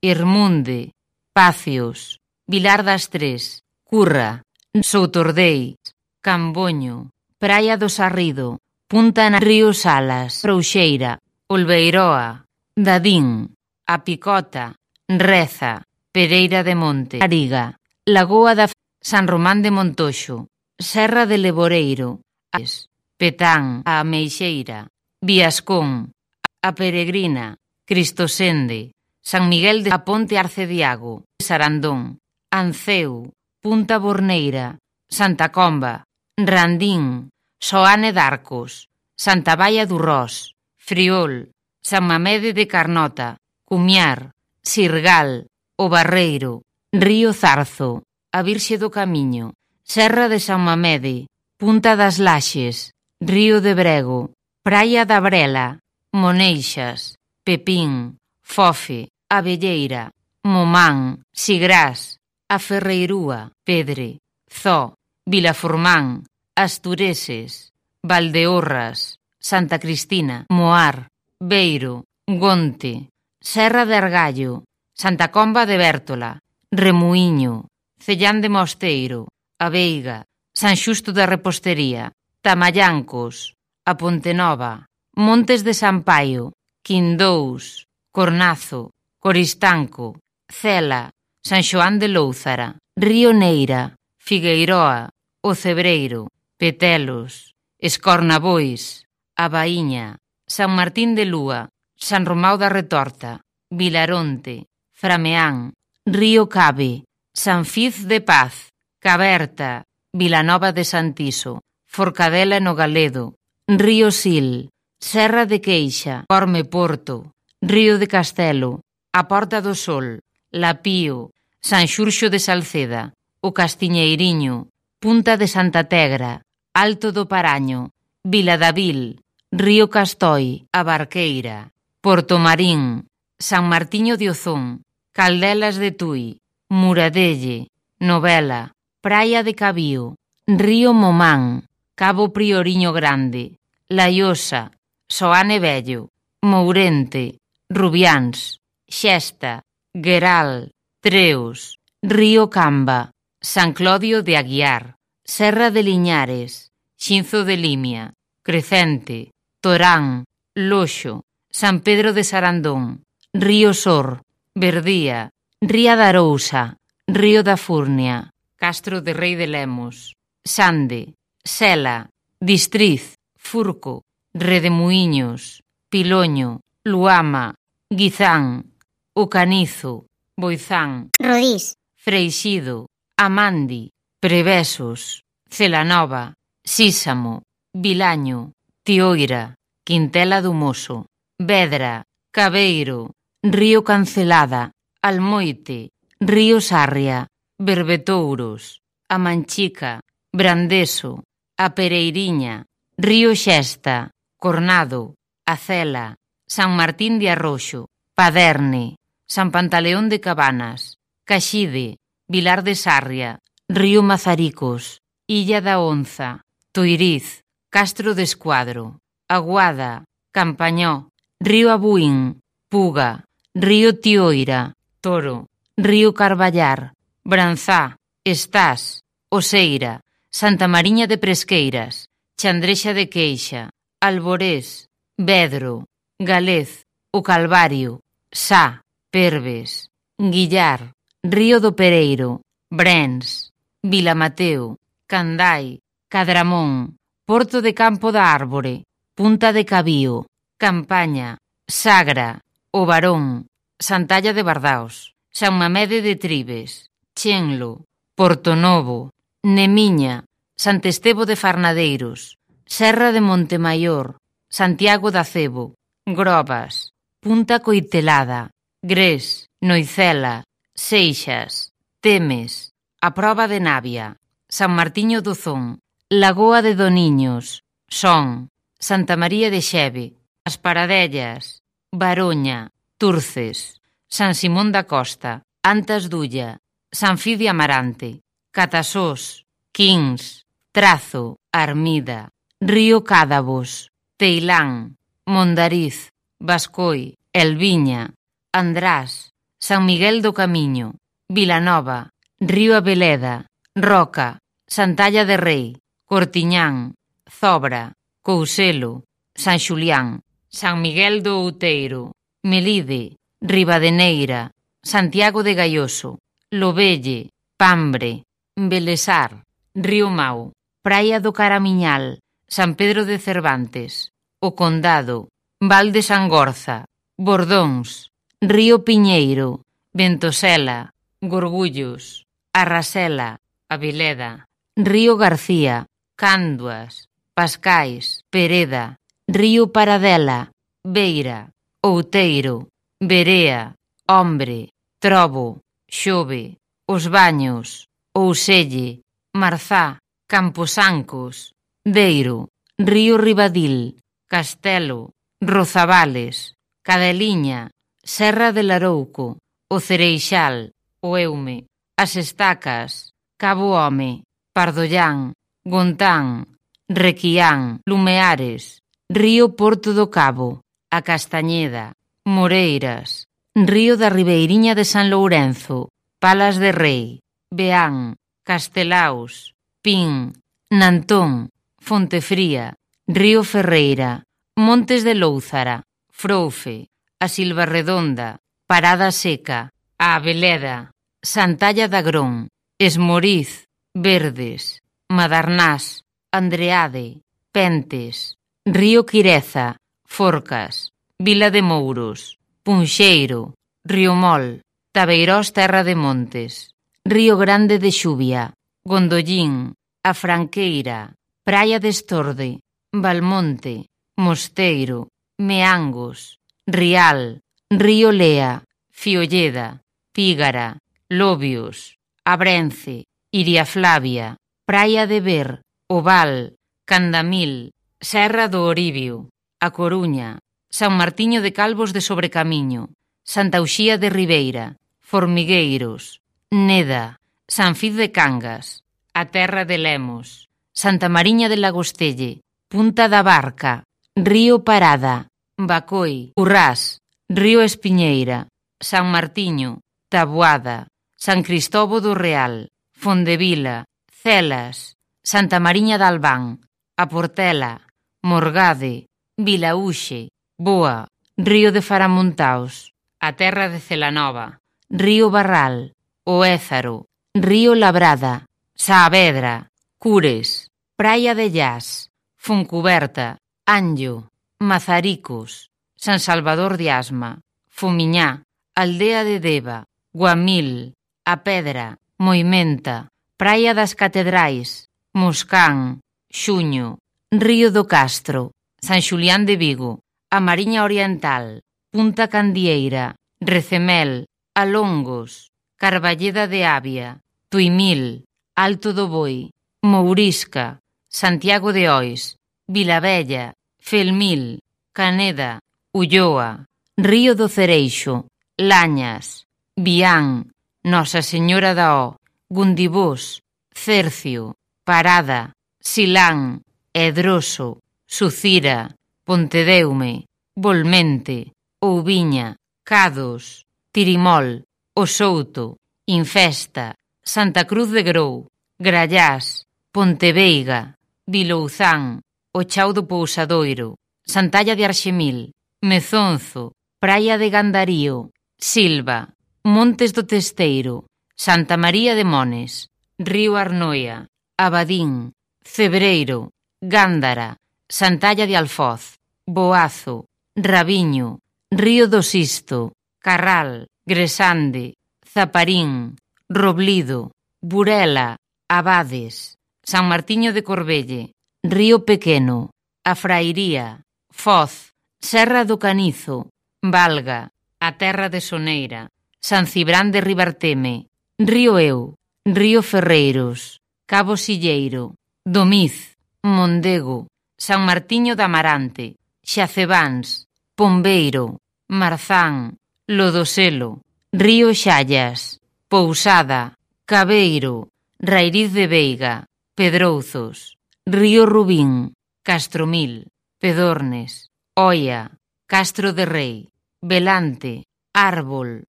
Irmunde, Pacios, Vilar das Tres, Curra, Soutordei, Camboño, Praia do Sarrido, Punta na Río Salas, Rouxeira, Olveiroa, Dadín, A Picota, Reza, Pereira de Monte, Ariga, Lagoa da San Román de Montoxo, Serra de Leboreiro, As, Petán, A Meixeira, Viascón, A Peregrina, Cristosende, San Miguel de Ponte Arcediago, Sarandón, Anceu, Punta Borneira, Santa Comba, Randín, Soane d'Arcos, Santa Baia do Ros, Friol, San Mamede de Carnota, Cumiar, Sirgal, O Barreiro, Río Zarzo, a Virxe do Camiño, Serra de San Mamede, Punta das Laxes, Río de Brego, Praia da Brela, Moneixas, Pepín, Fofe, Avelleira, Momán, Sigrás, A Ferreirúa, Pedre, Zó, Vilaformán, Astureses, Valdeorras, Santa Cristina, Moar, Beiro, Gonte, Serra de Argallo, Santa Comba de Bértola, Remuíño, Cellán de Mosteiro, A Veiga, San Xusto da Repostería, Tamallancos, A Pontenova, Montes de Sampaio, Quindous, Cornazo, Coristanco, Cela, San Xoán de Louzara, Río Neira, Figueiroa, O Cebreiro, Petelos, Escornabois, A Baíña, San Martín de Lúa, San Romao da Retorta, Vilaronte, Frameán, Río Cabe, Sanfiz de Paz, Caberta, Vilanova de Santiso, Forcadela no Galedo, Río Sil, Serra de Queixa, Corme Porto, Río de Castelo, A Porta do Sol, Lapío, Sanxurxo de Salceda, O Castiñeiriño, Punta de Santa Tegra, Alto do Paraño, Vila Davil, Río Castoi, A Barqueira, Porto Marín, San Martiño de Ozón, Caldelas de Tui, Muradelle, Novela, Praia de Cabío, Río Momán, Cabo Prioriño Grande, Laiosa, Soane Bello, Mourente, Rubiáns, Xesta, Gueral, Treus, Río Camba, San Clodio de Aguiar, Serra de Liñares, Xinzo de Limia, Crecente, Torán, Loxo, San Pedro de Sarandón, Río Sor, Verdía, Ría da Arousa, Río da Furnia, Castro de Rei de Lemos, Sande, Sela, Distriz, Furco, Redemuiños, Piloño, Luama, Guizán, O Canizo, Boizán, Rodís, Freixido, Amandi, Prevesos, Celanova, Sísamo, Vilaño, Tioira, Quintela do Moso, Vedra, Cabeiro, Río Cancelada, Almoite, Río Sarria, Berbetouros, A Manchica, Brandeso, A Pereiriña, Río Xesta, Cornado, A Cela, San Martín de Arroxo, Paderne, San Pantaleón de Cabanas, Caxide, Vilar de Sarria, Río Mazaricos, Illa da Onza, Toiriz, Castro de Escuadro, Aguada, Campañó, Río Abuín, Puga, Río Tioira, Toro, Río Carballar, Branzá, Estás, Oseira, Santa Mariña de Presqueiras, Chandrexa de Queixa, Alborés, Vedro, Galez, O Calvario, Sá, Perves, Guillar, Río do Pereiro, Brens, Vilamateo, Candai, Cadramón, Porto de Campo da Árbore, Punta de Cabío, Campaña, Sagra, O Barón, Santalla de Bardaos, San Mamede de Tribes, Chenlo, Porto Novo, Nemiña, Santestevo de Farnadeiros, Serra de Montemaior, Santiago da Cebo, Grobas, Punta Coitelada, Grés, Noicela, Seixas, Temes, A Proba de Navia, San Martiño do Zón, Lagoa de Doniños, Son, Santa María de Xeve, As Paradellas, Baroña, Turces, San Simón da Costa, Antas Dulla, San Fidi Amarante, Catasós, Quins, Trazo, Armida, Río Cádavos, Teilán, Mondariz, Vascoi, Elviña, András, San Miguel do Camiño, Vilanova, Río Abeleda, Roca, Santalla de Rei, Cortiñán, Zobra, Couselo, San Xulián, San Miguel do Outeiro, Melide, Ribadeneira, Santiago de Gaioso, Lobelle, Pambre, Belesar, Río Mau, Praia do Caramiñal, San Pedro de Cervantes, O Condado, Val de Sangorza, Bordóns, Río Piñeiro, Ventosela, Gorgullos, Arrasela, Avileda, Río García, Cánduas, Pascais, Pereda, Río Paradela, Beira, Outeiro, Berea, Hombre, Trobo, Xove, Os Baños, Ouselle, Marzá, Camposancos, Deiro, Río Ribadil, Castelo, Rozabales, Cadeliña, Serra de Larouco, O Cereixal, O Eume, As Estacas, Cabo Home, Pardollán, Gontán, Requián, Lumeares, Río Porto do Cabo, a Castañeda, Moreiras, Río da Ribeiriña de San Lourenzo, Palas de Rei, Beán, Castelaus, Pin, Nantón, Fontefría, Río Ferreira, Montes de Louzara, Froufe, a Silva Redonda, Parada Seca, a Abeleda, Santalla da Grón, Esmoriz, Verdes, Madarnás, Andreade, Pentes, Río Quireza, Forcas, Vila de Mouros, Punxeiro, Riomol, Tabeirós Terra de Montes, Río Grande de Xubia, Gondolín, A Franqueira, Praia de Estorde, Valmonte, Mosteiro, Meangos, Rial, Río Lea, Fiolleda, Pígara, Lobios, Abrence, Iria Flavia, Praia de Ver, Oval, Candamil, Serra do Oribio, A Coruña, San Martiño de Calvos de Sobrecamiño, Santa Uxía de Ribeira, Formigueiros, Neda, San Fid de Cangas, A Terra de Lemos, Santa Mariña de Lagostelle, Punta da Barca, Río Parada, Bacoi, Urrás, Río Espiñeira, San Martiño, Taboada, San Cristóbo do Real, Fondevila, Celas, Santa Mariña de Albán, A Portela, Morgade, Vilauxe, Boa, Río de Faramontaos, a Terra de Celanova, Río Barral, O Ézaro, Río Labrada, Saavedra, Cures, Praia de Llas, Funcuberta, Anllo, Mazaricos, San Salvador de Asma, Fumiñá, Aldea de Deva, Guamil, A Pedra, Moimenta, Praia das Catedrais, Moscán, Xuño, Río do Castro, San Xulián de Vigo, a Mariña Oriental, Punta Candieira, Recemel, Alongos, Carballeda de Avia, Tuimil, Alto do Boi, Mourisca, Santiago de Ois, Vilabella, Felmil, Caneda, Ulloa, Río do Cereixo, Lañas, Bián, Nosa Señora da O, Gundibós, Cercio, Parada, Silán, Edroso, Sucira, Pontedeume, Volmente, Ouviña, Cados, Tirimol, O Souto, Infesta, Santa Cruz de Grou, Grallás, Ponteveiga, Vilouzán, O Chao do Pousadoiro, Santalla de Arxemil, Mezonzo, Praia de Gandarío, Silva, Montes do Testeiro, Santa María de Mones, Río Arnoia, Abadín, Cebreiro, Gándara, Santalla de Alfoz, Boazo, Rabiño, Río do Sisto, Carral, Gresande, Zaparín, Roblido, Burela, Abades, San Martiño de Corbelle, Río Pequeno, A Frairía, Foz, Serra do Canizo, Valga, A Terra de Soneira, San Cibrán de Ribarteme, Río Eu, Río Ferreiros, Cabo Silleiro, Domiz, Mondego, San Martiño da Amarante, Xacebáns, Pombeiro, Marzán, Lodoselo, Río Xallas, Pousada, Cabeiro, Rairiz de Veiga, Pedrouzos, Río Rubín, Castromil, Pedornes, Oia, Castro de Rei, Velante, Árbol,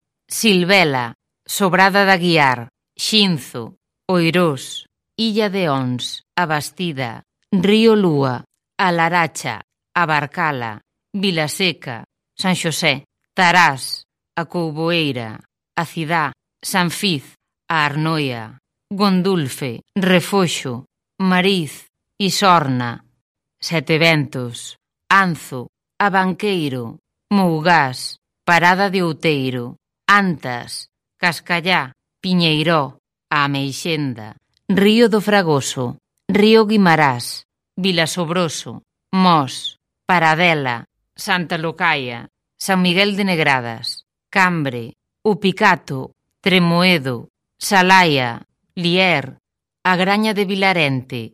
Silvela, Sobrada da Guiar, Xinzo, Oirós, Illa de Ons, Abastida, Río Lúa, Alaracha, Abarcala, Vilaseca, San Xosé, Tarás, a Couboeira, a Cidá, San Fiz, a Arnoia, Gondulfe, Refoxo, Mariz, Isorna, Sete Ventos, Anzo, Abanqueiro, Mougás, Parada de Outeiro, Antas, Cascallá, Piñeiró, A Ameixenda, Río do Fragoso, Río Guimarás, Vilasobroso, Mos, Paradela, Santa Locaia, San Miguel de Negradas, Cambre, Upicato, Tremoedo, Salaia, Lier, A Graña de Vilarente,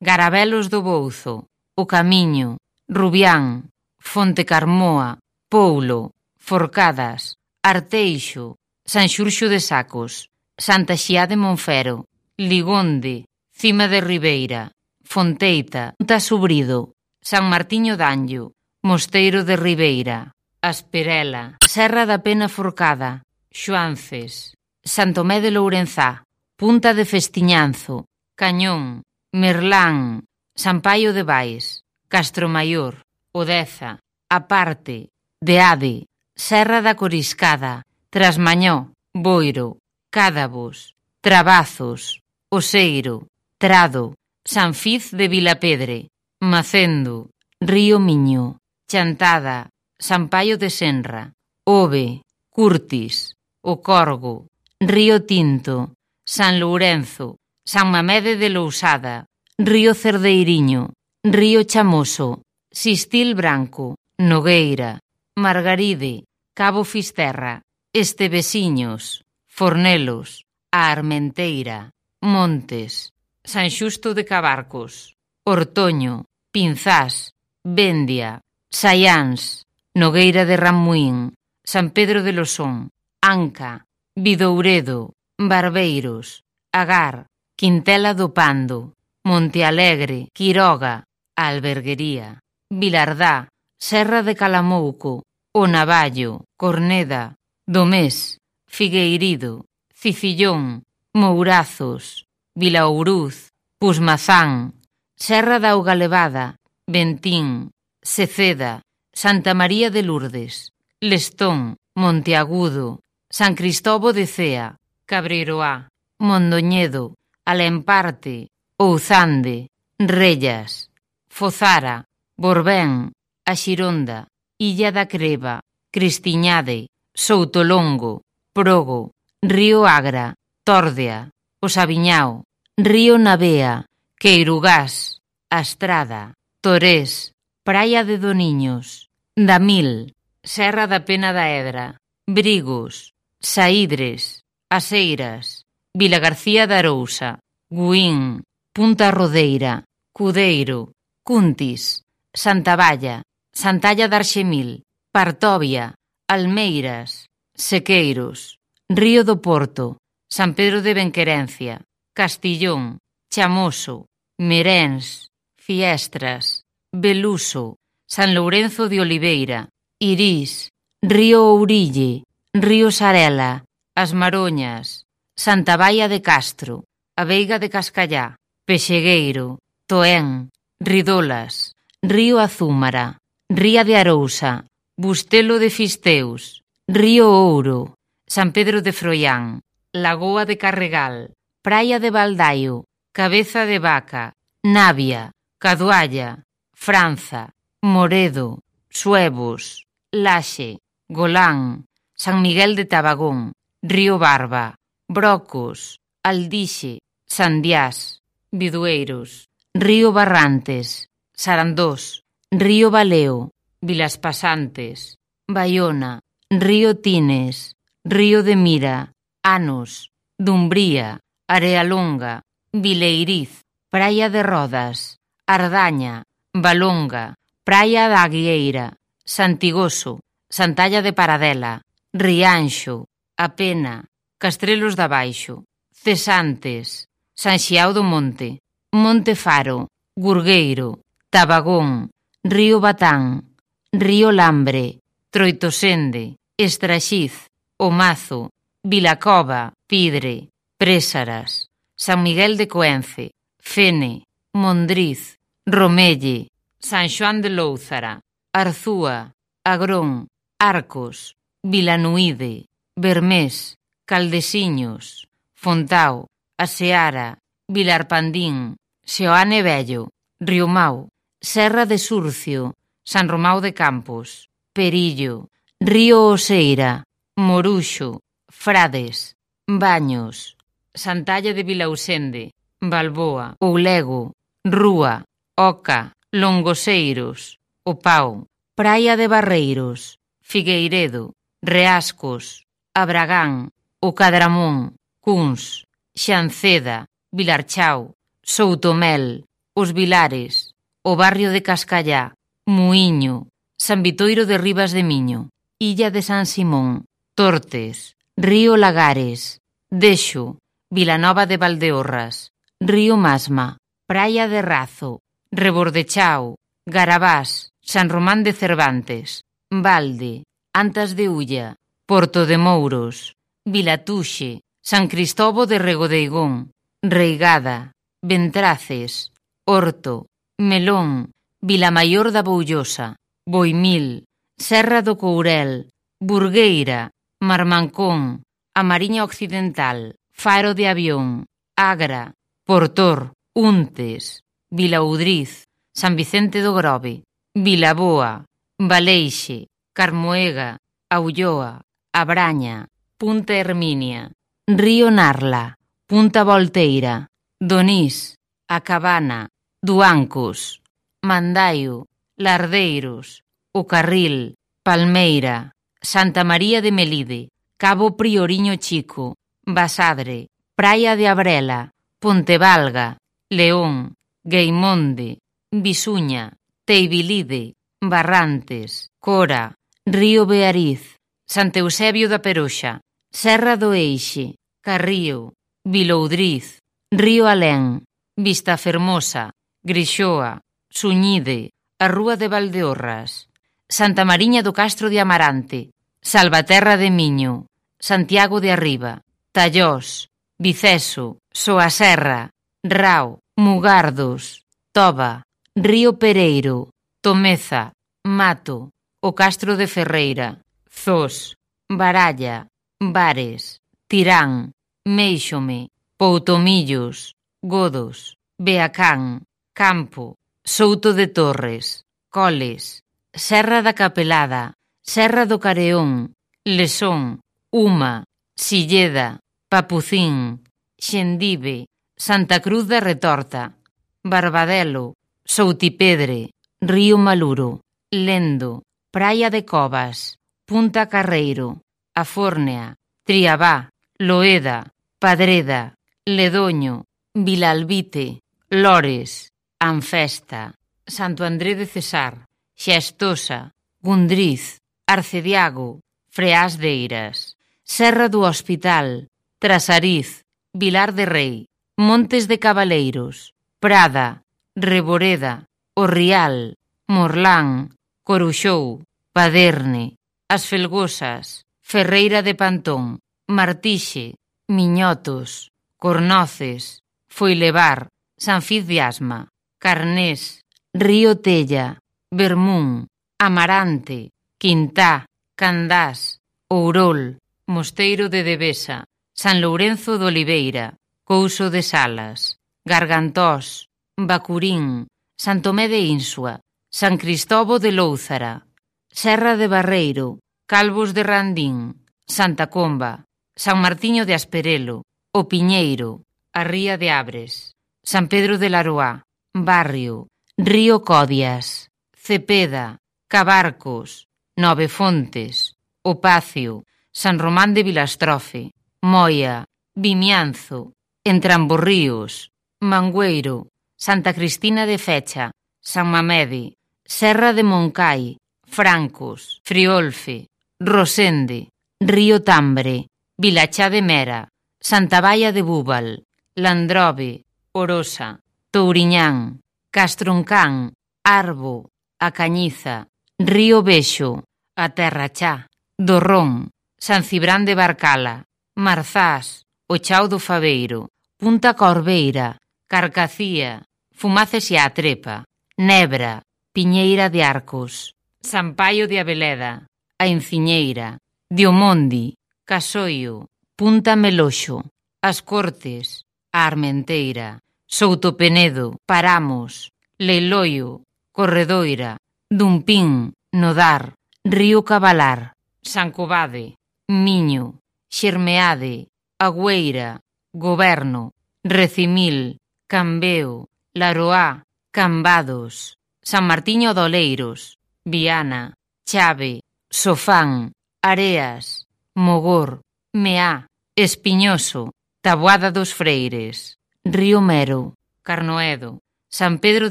Garabelos do Bouzo, O Camiño, Rubián, Fonte Carmoa, Poulo, Forcadas, Arteixo, San Xurxo de Sacos, Santa Xiá de Monfero, Ligonde, Cima de Ribeira, Fonteita, Punta Subrido, San Martiño d'Anllo, Mosteiro de Ribeira, Asperela, Serra da Pena Forcada, Xuances, Santomé de Lourenzá, Punta de Festiñanzo, Cañón, Merlán, Sampaio de Baix, Castro Maior, Odeza, Aparte, Deade, Serra da Coriscada, Trasmañó, Boiro, Cádavos, Trabazos, Oseiro, Trado, Sanfiz de Vilapedre, Macendo, Río Miño, Chantada, Sampaio de Senra, Ove, Curtis, O Corgo, Río Tinto, San Lourenzo, San Mamede de Lousada, Río Cerdeiriño, Río Chamoso, Sistil Branco, Nogueira, Margaride, Cabo Fisterra, Estevesiños, Fornelos, A Armenteira, Montes, San Xusto de Cabarcos, Ortoño, Pinzás, Bendia, Saiáns, Nogueira de Ramuín, San Pedro de Losón, Anca, Vidouredo, Barbeiros, Agar, Quintela do Pando, Monte Alegre, Quiroga, Alberguería, Vilardá, Serra de Calamouco, O Navallo, Corneda, Domés, Figueirido, Cicillón, Mourazos, Vilaouruz, Pusmazán, Serra da Ugalevada, Ventín, Seceda, Santa María de Lourdes, Lestón, Monteagudo, San Cristobo de Cea, Cabreiroá, Mondoñedo, Alemparte, Ouzande, Rellas, Fozara, Borbén, A Xironda, Illa da Creba, Cristiñade, Soutolongo, Progo, Río Agra, Tórdea, O Sabiñao, Río Navea, Queirugás, Astrada, Estrada, Torés, Praia de Doniños, Damil, Serra da Pena da Edra, Brigos, Saídres, Aseiras, Vila García da Arousa, Guín, Punta Rodeira, Cudeiro, Cuntis, Santa Valla, Santalla de Arxemil, Partovia, Almeiras, Sequeiros, Río do Porto, San Pedro de Benquerencia, Castillón, Chamoso, Meréns, Fiestras, Beluso, San Lourenzo de Oliveira, Irís, Río Ourille, Río Sarela, As Maroñas, Santa Baia de Castro, A Veiga de Cascallá, Pexegueiro, Toén, Ridolas, Río Azúmara, Ría de Arousa, Bustelo de Fisteus, Río Ouro, San Pedro de Froián, Lagoa de Carregal, Praia de Baldaio, Cabeza de Vaca, Navia, Cadualla, Franza, Moredo, Suevos, Laxe, Golán, San Miguel de Tabagón, Río Barba, Brocos, Aldixe, Sandiás, Bidueiros, Río Barrantes, Sarandós, Río Baleo, Vilas Pasantes, Baiona, Río Tines, Río de Mira, Anos, Dumbría, Arealonga, Vileiriz, Praia de Rodas, Ardaña, Balonga, Praia da Aguieira, Santigoso, Santalla de Paradela, Rianxo, Apena, Castrelos da Baixo, Cesantes, San Xiao do Monte, Monte Faro, Gurgueiro, Tabagón, Río Batán, Río Lambre, Troitosende, Estraxiz, O Mazo, Vilacova, Pidre, Présaras, San Miguel de Coence, Fene, Mondriz, Romelle, San Xoán de Louzara, Arzúa, Agrón, Arcos, Vilanuide, Bermés, Caldesiños, Fontao, Aseara, Vilarpandín, Xeoane Bello, Riomau, Serra de Surcio, San Romao de Campos, Perillo, Río Oseira, Moruxo, Frades, Baños, Santalla de Vilausende, Balboa, Oulego, Rúa, Oca, Longoseiros, O Pau, Praia de Barreiros, Figueiredo, Reascos, Abragán, O Cadramón, Cuns, Xanceda, Vilarchao, Soutomel, Os Vilares, O Barrio de Cascallá, Muiño, San Vitoiro de Ribas de Miño, Illa de San Simón, Tortes, Río Lagares, Deixo, Vilanova de Valdeorras, Río Masma, Praia de Razo, Rebordechao, Garabás, San Román de Cervantes, Valde, Antas de Ulla, Porto de Mouros, Vilatuxe, San Cristobo de Regodeigón, Reigada, Ventraces, Horto, Melón, Vilamaior da Boullosa, Boimil, Serra do Courel, Burgueira, Marmancón, a Mariña Occidental, Faro de Avión, Agra, Portor, Untes, Vilaudriz, San Vicente do Grove, Vilaboa, Baleixe, Carmoega, Aulloa, Abraña, Punta Herminia, Río Narla, Punta Volteira, Donís, A Cabana, Duancos, Mandaio, Lardeiros, O Carril, Palmeira, Santa María de Melide, Cabo Prioriño Chico, Basadre, Praia de Abrela, Pontevalga, León, Gueimonde, Bisuña, Teibilide, Barrantes, Cora, Río Beariz, Sant Eusebio da Peruxa, Serra do Eixe, Carrío, Viloudriz, Río Alén, Vista Fermosa, Grixoa, Suñide, a Rúa de Valdeorras, Santa Mariña do Castro de Amarante, Salvaterra de Miño, Santiago de Arriba, Tallós, Viceso, Soaserra, Rao, Mugardos, Toba, Río Pereiro, Tomeza, Mato, O Castro de Ferreira, Zos, Baralla, Bares, Tirán, Meixome, Poutomillos, Godos, Beacán, Campo, Souto de Torres, Coles, Serra da Capelada, Serra do Careón, Lesón, Uma, Silleda, Papucín, Xendive, Santa Cruz da Retorta, Barbadelo, Soutipedre, Río Maluro, Lendo, Praia de Covas, Punta Carreiro, A Fórnea, Triabá, Loeda, Padreda, Ledoño, Vilalbite, Lores, Anfesta, Santo André de Cesar, Xestosa, Gundriz, Arcediago, Freás de Eiras, Serra do Hospital, Trasariz, Vilar de Rei, Montes de Cabaleiros, Prada, Reboreda, O Rial, Morlán, Coruxou, Paderne, As Felgosas, Ferreira de Pantón, Martixe, Miñotos, Cornoces, Foilevar, Sanfiz de Asma, Carnés, Río Tella, Bermún, Amarante, Quintá, Candás, Ourol, Mosteiro de Devesa, San Lourenzo de Oliveira, Couso de Salas, Gargantós, Bacurín, Santomé de Insua, San Cristobo de Louzara, Serra de Barreiro, Calvos de Randín, Santa Comba, San Martiño de Asperelo, O Piñeiro, a Ría de Abres, San Pedro de Laroá, Barrio, Río Codias, Cepeda, Cabarcos, Nove Fontes, Opacio, San Román de Vilastrofe, Moia, Vimianzo, Entramborríos, Mangueiro, Santa Cristina de Fecha, San Mamede, Serra de Moncai, Francos, Friolfe, Rosende, Río Tambre, Vilachá de Mera, Santa Baia de Búbal, Landrove, Orosa, Touriñán, Castroncán, Arbo, A Cañiza, Río Bexo, A Terra Chá, Dorrón, San Cibrán de Barcala, Marzás, O Chao do Fabeiro, Punta Corbeira, Carcacía, Fumaces e a Trepa, Nebra, Piñeira de Arcos, Sampaio de Abeleda, A Enciñeira, Diomondi, Casoio, Punta Meloxo, As Cortes, A Armenteira, Souto Penedo, Paramos, Leiloio, Corredoira, Dumpín, Nodar, Río Cabalar, Sancobade, Miño, Xermeade, Agüeira, Goberno, Recimil, Cambeo, Laroá, Cambados, San Martiño de Oleiros, Viana, Chave, Sofán, Areas, Mogor, Meá, Espiñoso, Taboada dos Freires, Río Mero, Carnoedo, San Pedro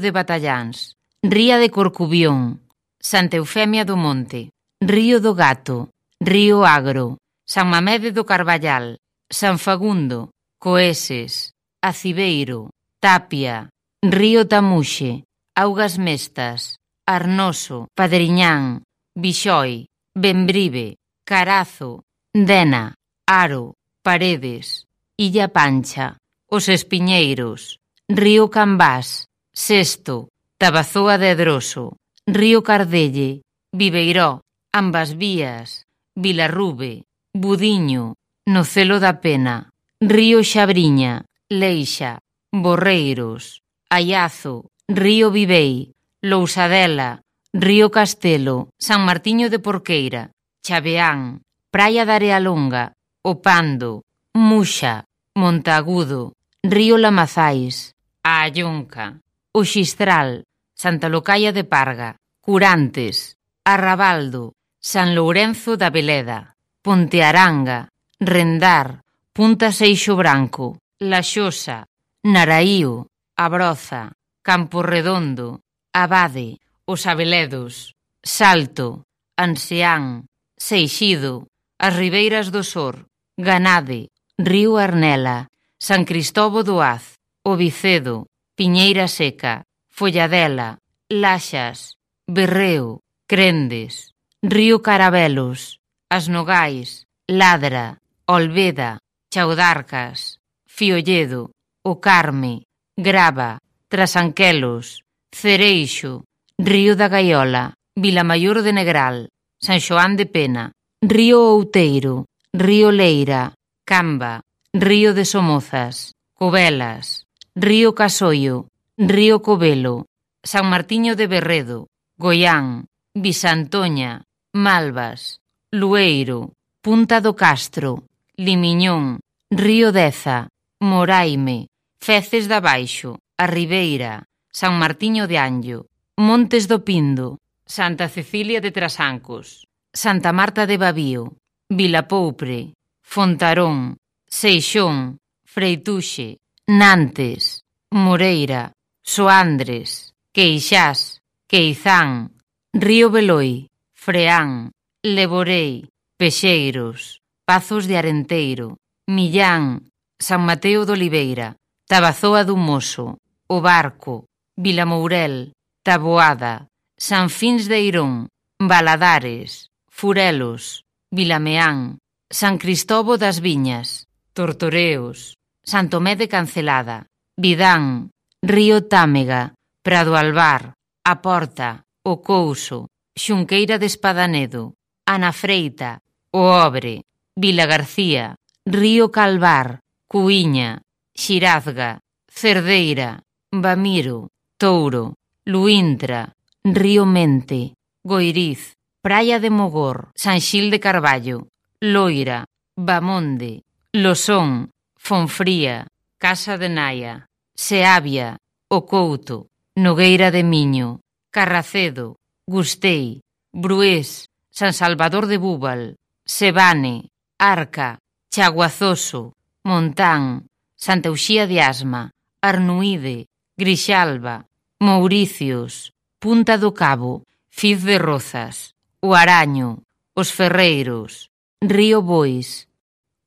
de Batalláns, Ría de Corcubión, Santa Eufemia do Monte, Río do Gato, Río Agro, San Mamede do Carballal, San Fagundo, Coeses, Acibeiro, Tapia, Río Tamuxe, Augas Mestas, Arnoso, Padriñán, Bixoi, Bembrive, Carazo, Dena, Aro, Paredes, Illa Pancha, Os Espiñeiros, Río Cambás, Sesto, Tabazoa de Edroso, Río Cardelle, Viveiró, Ambas Vías, Vilarrube, Budiño, Nocelo da Pena, Río Xabriña, Leixa, Borreiros, Ayazo, Río Vivei, Lousadela, Río Castelo, San Martiño de Porqueira, Chaveán, Praia da Arealonga, Opando, Muxa, Montagudo, Río Lamazais, A Allonca, O Xistral, Santa Locaia de Parga, Curantes, Arrabaldo, San Lourenzo da Veleda, Pontearanga, Rendar, Punta Seixo Branco, La Xosa, Naraío, Abroza, Campo Redondo, Abade, Os Abeledos, Salto, Anseán, Seixido, As Ribeiras do Sor, Ganade, Río Arnela, San Cristobo do Az, Obicedo, Piñeira Seca, Folladela, Laxas, Berreu, Crendes, Río Carabelos, As Nogais, Ladra, Olveda, Chaudarcas, Fiolledo, O Carme, Grava, Trasanquelos, Cereixo, Río da Gaiola, Vilamayor de Negral, San Xoán de Pena, Río Outeiro, Río Leira, Camba, Río de Somozas, Covelas, Río Casoio, Río Covelo, San Martiño de Berredo, Goián, Bisantoña, Malvas, Lueiro, Punta do Castro, Limiñón, Río Deza, Moraime, Feces da Baixo, A Ribeira, San Martiño de Anllo, Montes do Pindo, Santa Cecilia de Trasancos, Santa Marta de Babío, Vilapoupre, Fontarón, Seixón, Freituxe, Nantes, Moreira, Soandres, Queixás, Queizán, Río Beloi, Freán, Leborei, Pexeiros, Pazos de Arenteiro, Millán, San Mateo de Oliveira, Tabazoa do Moso, O Barco, Vilamourel, Taboada, San Fins de Irón, Baladares, Furelos, Vilameán, San Cristobo das Viñas, Tortoreos, Santomé de Cancelada, Vidán, Río Támega, Prado Alvar, A Porta, O Couso, Xunqueira de Espadanedo, Ana Freita, O Obre, Vila García, Río Calvar, Cuiña, Xirazga, Cerdeira, Bamiro, Touro, Luintra, Río Mente, Goiriz, Praia de Mogor, San Xil de Carballo, Loira, Bamonde, Losón, Fonfría, Casa de Naia. Seabia, O Couto, Nogueira de Miño, Carracedo, Gustei, Brués, San Salvador de Búbal, Sebane, Arca, Chaguazoso, Montán, Santa Uxía de Asma, Arnuide, Grixalba, Mauricios, Punta do Cabo, Fiz de Rozas, O Araño, Os Ferreiros, Río Bois,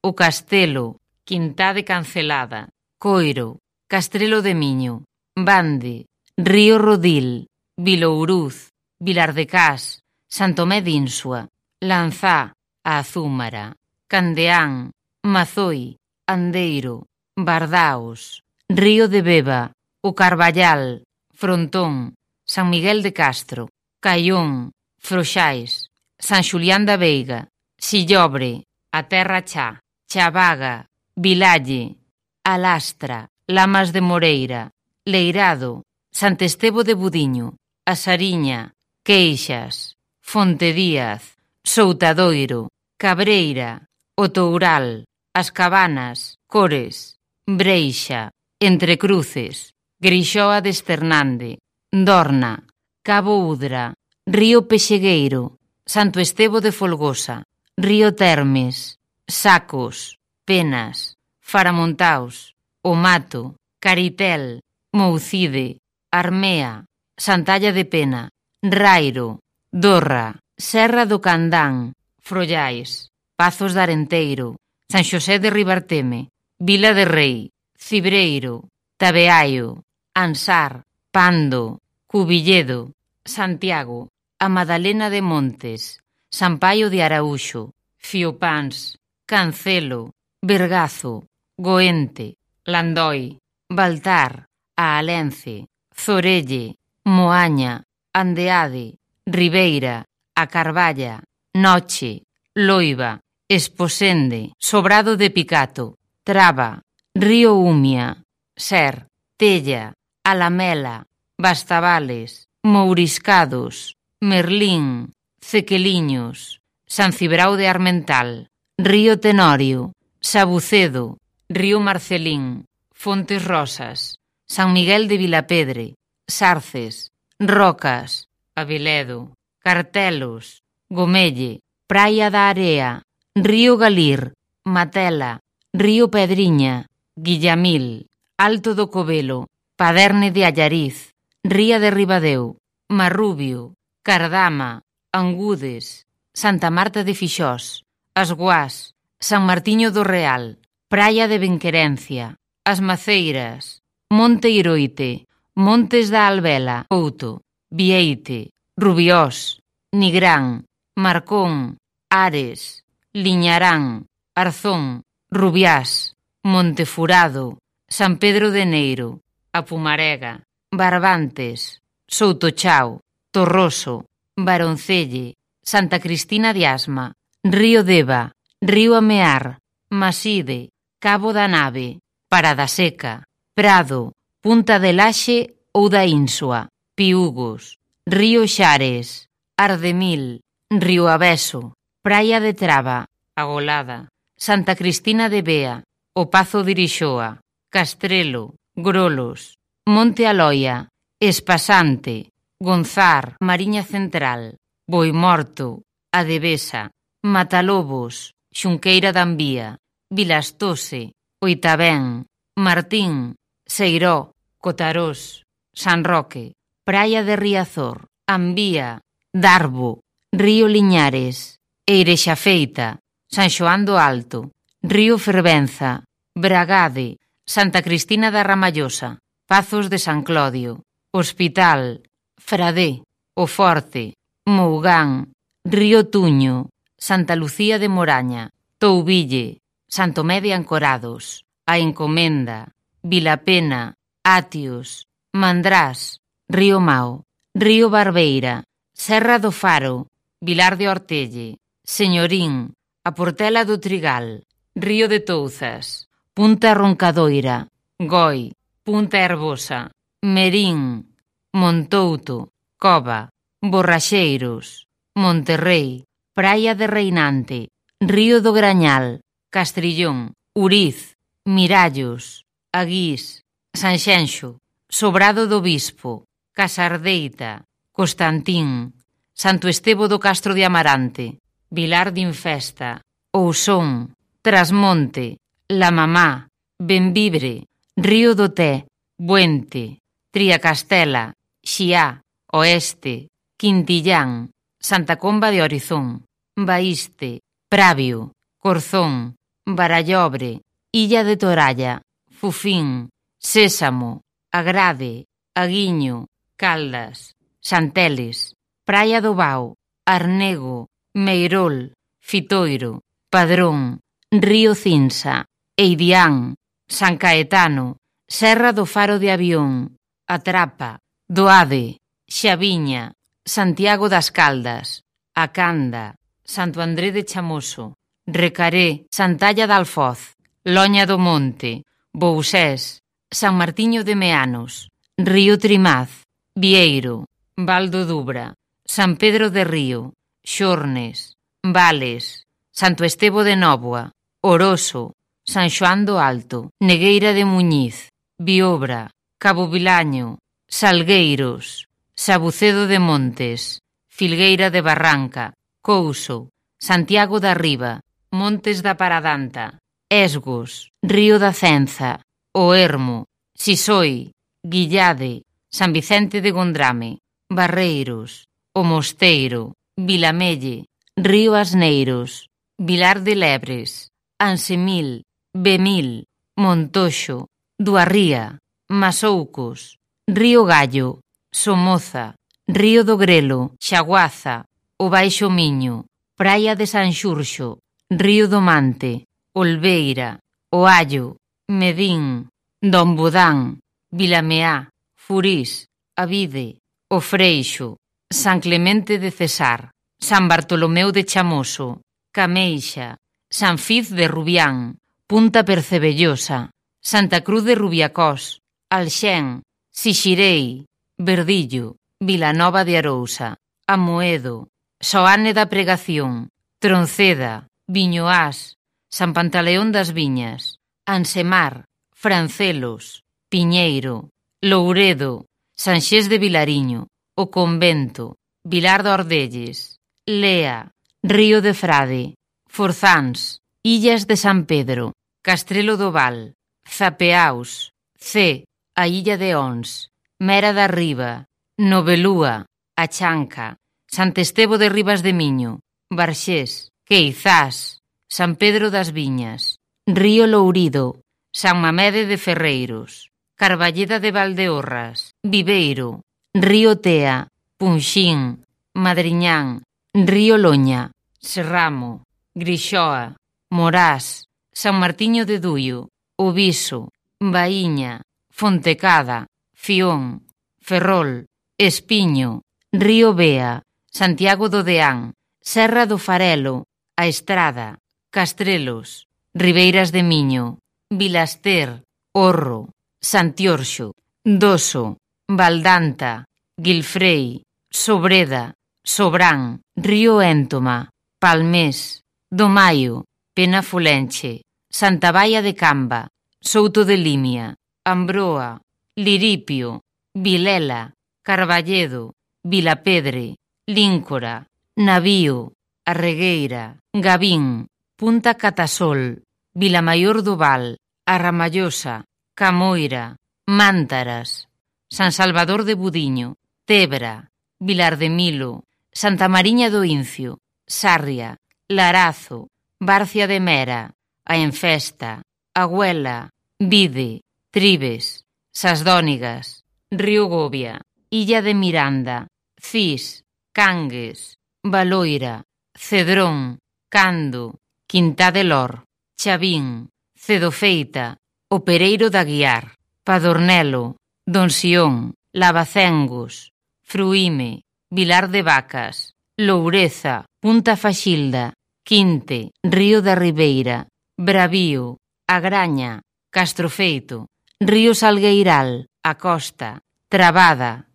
O Castelo, Quintá de Cancelada, Coiro, Castrelo de Miño, Bande, Río Rodil, Vilouruz, Vilar de Cas, Santomé de Insua, Lanzá, A Azúmara, Candeán, Mazoi, Andeiro, Bardaos, Río de Beba, O Carballal, Frontón, San Miguel de Castro, Caión, Froxais, San Xulián da Veiga, Sillobre, A Terra Chá, Chavaga, Vilalle, Alastra, Lamas de Moreira, Leirado, Santestevo de Budiño, A Sariña, Queixas, Fontedíaz, Soutadoiro, Cabreira, O Toural, As Cabanas, Cores, Breixa, Entre Cruces, Grixoa de Esternande, Dorna, Cabo Udra, Río Pexegueiro, Santo Estevo de Folgosa, Río Termes, Sacos, Penas, Faramontaos, O Mato, Caripel, Moucide, Armea, Santalla de Pena, Rairo, Dorra, Serra do Candán, Frollais, Pazos de Arenteiro, San Xosé de Ribarteme, Vila de Rei, Cibreiro, Tabeaio, Ansar, Pando, Cubilledo, Santiago, a Madalena de Montes, Sampaio de Araúxo, Fiopans, Cancelo, Vergazo, Goente, Landoi, Baltar, alence, Zorelle, Moaña, Andeade, Ribeira, A Carballa, Noche, Loiva, Esposende, Sobrado de Picato, Traba, Río Umia, Ser, Tella, Alamela, Bastavales, Mouriscados, Merlín, Cequeliños, San Cibrao de Armental, Río Tenorio, Sabucedo, Río Marcelín, Fontes Rosas, San Miguel de Vilapedre, Sarces, Rocas, Aviledo, Cartelos, Gomelle, Praia da Area, Río Galir, Matela, Río Pedriña, Guillamil, Alto do Covelo, Paderne de Allariz, Ría de Ribadeu, Marrubio, Cardama, Angudes, Santa Marta de Fixós, Asguás, San Martiño do Real, Praia de Benquerencia, As Maceiras, Monte Iroite, Montes da Albela, Outo, Vieite, Rubiós, Nigrán, Marcón, Ares, Liñarán, Arzón, Rubiás, Montefurado, San Pedro de Neiro, A Pumarega, Barbantes, Soutochao, Torroso, Baroncelle, Santa Cristina de Asma, Río Deva, Río Amear, Maside, Cabo da Nave, Parada Seca, Prado, Punta de Laxe ou da Ínsua, Piugos, Río Xares, Ardemil, Río Abeso, Praia de Traba, Agolada, Santa Cristina de Bea, O Pazo de Irixoa, Castrelo, Grolos, Monte Aloia, Espasante, Gonzar, Mariña Central, Boimorto, Adevesa, Matalobos, Xunqueira de Ambía, Vilastose, Oitabén, Martín, Seiró, Cotarós, San Roque, Praia de Riazor, Ambía, Darbo, Río Liñares, Eirexa Feita, San Xoán do Alto, Río Fervenza, Bragade, Santa Cristina da Ramallosa, Pazos de San Clodio, Hospital, Fradé, O Forte, Mougán, Río Tuño, Santa Lucía de Moraña, Toubille, Santomé de Ancorados, A Encomenda, Vilapena, Atios, Mandrás, Río Mao, Río Barbeira, Serra do Faro, Vilar de Ortelle, Señorín, A Portela do Trigal, Río de Touzas, Punta Roncadoira, Goi, Punta Herbosa, Merín, Montouto, Cova, Borraxeiros, Monterrey, Praia de Reinante, Río do Grañal, Castrillón, Uriz, Mirallos, Aguís, Sanxenxo, Sobrado do Bispo, Casardeita, Constantín, Santo Estevo do Castro de Amarante, Vilar de Infesta, Ousón, Trasmonte, La Mamá, Benvibre, Río do Té, Buente, Triacastela, Xiá, Oeste, Quintillán, Santa Comba de Horizón, Baíste, Pravio, Corzón, Barallobre, Illa de Toralla, Fufín, Sésamo, Agrade, Aguiño, Caldas, Santeles, Praia do Bau, Arnego, Meirol, Fitoiro, Padrón, Río Cinsa, Eidián, San Caetano, Serra do Faro de Avión, Atrapa, Doade, Xaviña, Santiago das Caldas, Acanda, Santo André de Chamoso, Recaré, Santalla de Alfoz, Loña do Monte, Bousés, San Martiño de Meanos, Río Trimaz, Vieiro, Val do Dubra, San Pedro de Río, Xornes, Vales, Santo Estevo de Nóvoa, Oroso, San Xoán do Alto, Negueira de Muñiz, Biobra, Cabo Vilaño, Salgueiros, Sabucedo de Montes, Filgueira de Barranca, Couso, Santiago da Riba, Montes da Paradanta, Esgos, Río da Cenza, O Ermo, Sisoi, Guillade, San Vicente de Gondrame, Barreiros, O Mosteiro, Vilamelle, Río Asneiros, Vilar de Lebres, Ansemil, Bemil, Montoxo, Duarría, Masoucos, Río Gallo, Somoza, Río do Grelo, Xaguaza, O Baixo Miño, Praia de San Xurxo, Río do Mante, Olveira, O Allo, Medín, Budán, Vilameá, Furís, Avide, O Freixo, San Clemente de Cesar, San Bartolomeu de Chamoso, Cameixa, San Fiz de Rubián, Punta Percebellosa, Santa Cruz de Rubiacós, Alxén, Sixirei, Verdillo, Vilanova de Arousa, Amoedo, Soane da Pregación, Tronceda, Viñoás, San Pantaleón das Viñas, Ansemar, Francelos, Piñeiro, Louredo, Sanxés de Vilariño, O Convento, Vilar do Ordelles, Lea, Río de Frade, Forzáns, Illas de San Pedro, Castrelo do Val, Zapeaus, C, a Illa de Ons, Mera da Riba, Novelúa, A Chanca, Santestevo de Ribas de Miño, Barxés, Queizás, San Pedro das Viñas, Río Lourido, San Mamede de Ferreiros, Carballeda de Valdeorras, Viveiro, Río Tea, Punxín, Madriñán, Río Loña, Serramo, Grixoa, Morás, San Martiño de Duio, Ubiso, Baíña, Fontecada, Fión, Ferrol, Espiño, Río Bea, Santiago do Deán, Serra do Farelo, A Estrada, Castrelos, Ribeiras de Miño, Vilaster, Orro, Santiorxo, Doso, Valdanta, Gilfrei, Sobreda, Sobrán, Río Éntoma, Palmés, Domaio, Penafulenche, Santa Baia de Camba, Souto de Limia, Ambroa, Liripio, Vilela, Carballedo, Vilapedre, Líncora, Navío, A Regueira, Gavín, Punta Catasol, Vilamaior do Val, Arramallosa, Camoira, Mántaras, San Salvador de Budiño, Tebra, Vilar de Milo, Santa Mariña do Incio, Sarria, Larazo, Barcia de Mera, A Enfesta, Agüela, Vide, Tribes, Sasdónigas, Río Gobia, Illa de Miranda, Cis, Cangues, Baloira, Cedrón, Cando, Quintá de Lor, Chavín, Cedofeita, O Pereiro da Guiar, Padornelo, Donsión, Lavacengos, Fruíme, Vilar de Vacas, Loureza, Punta Faxilda, Quinte, Río da Ribeira, Bravío, Agraña, Castrofeito, Río Salgueiral, A Costa, Trabada,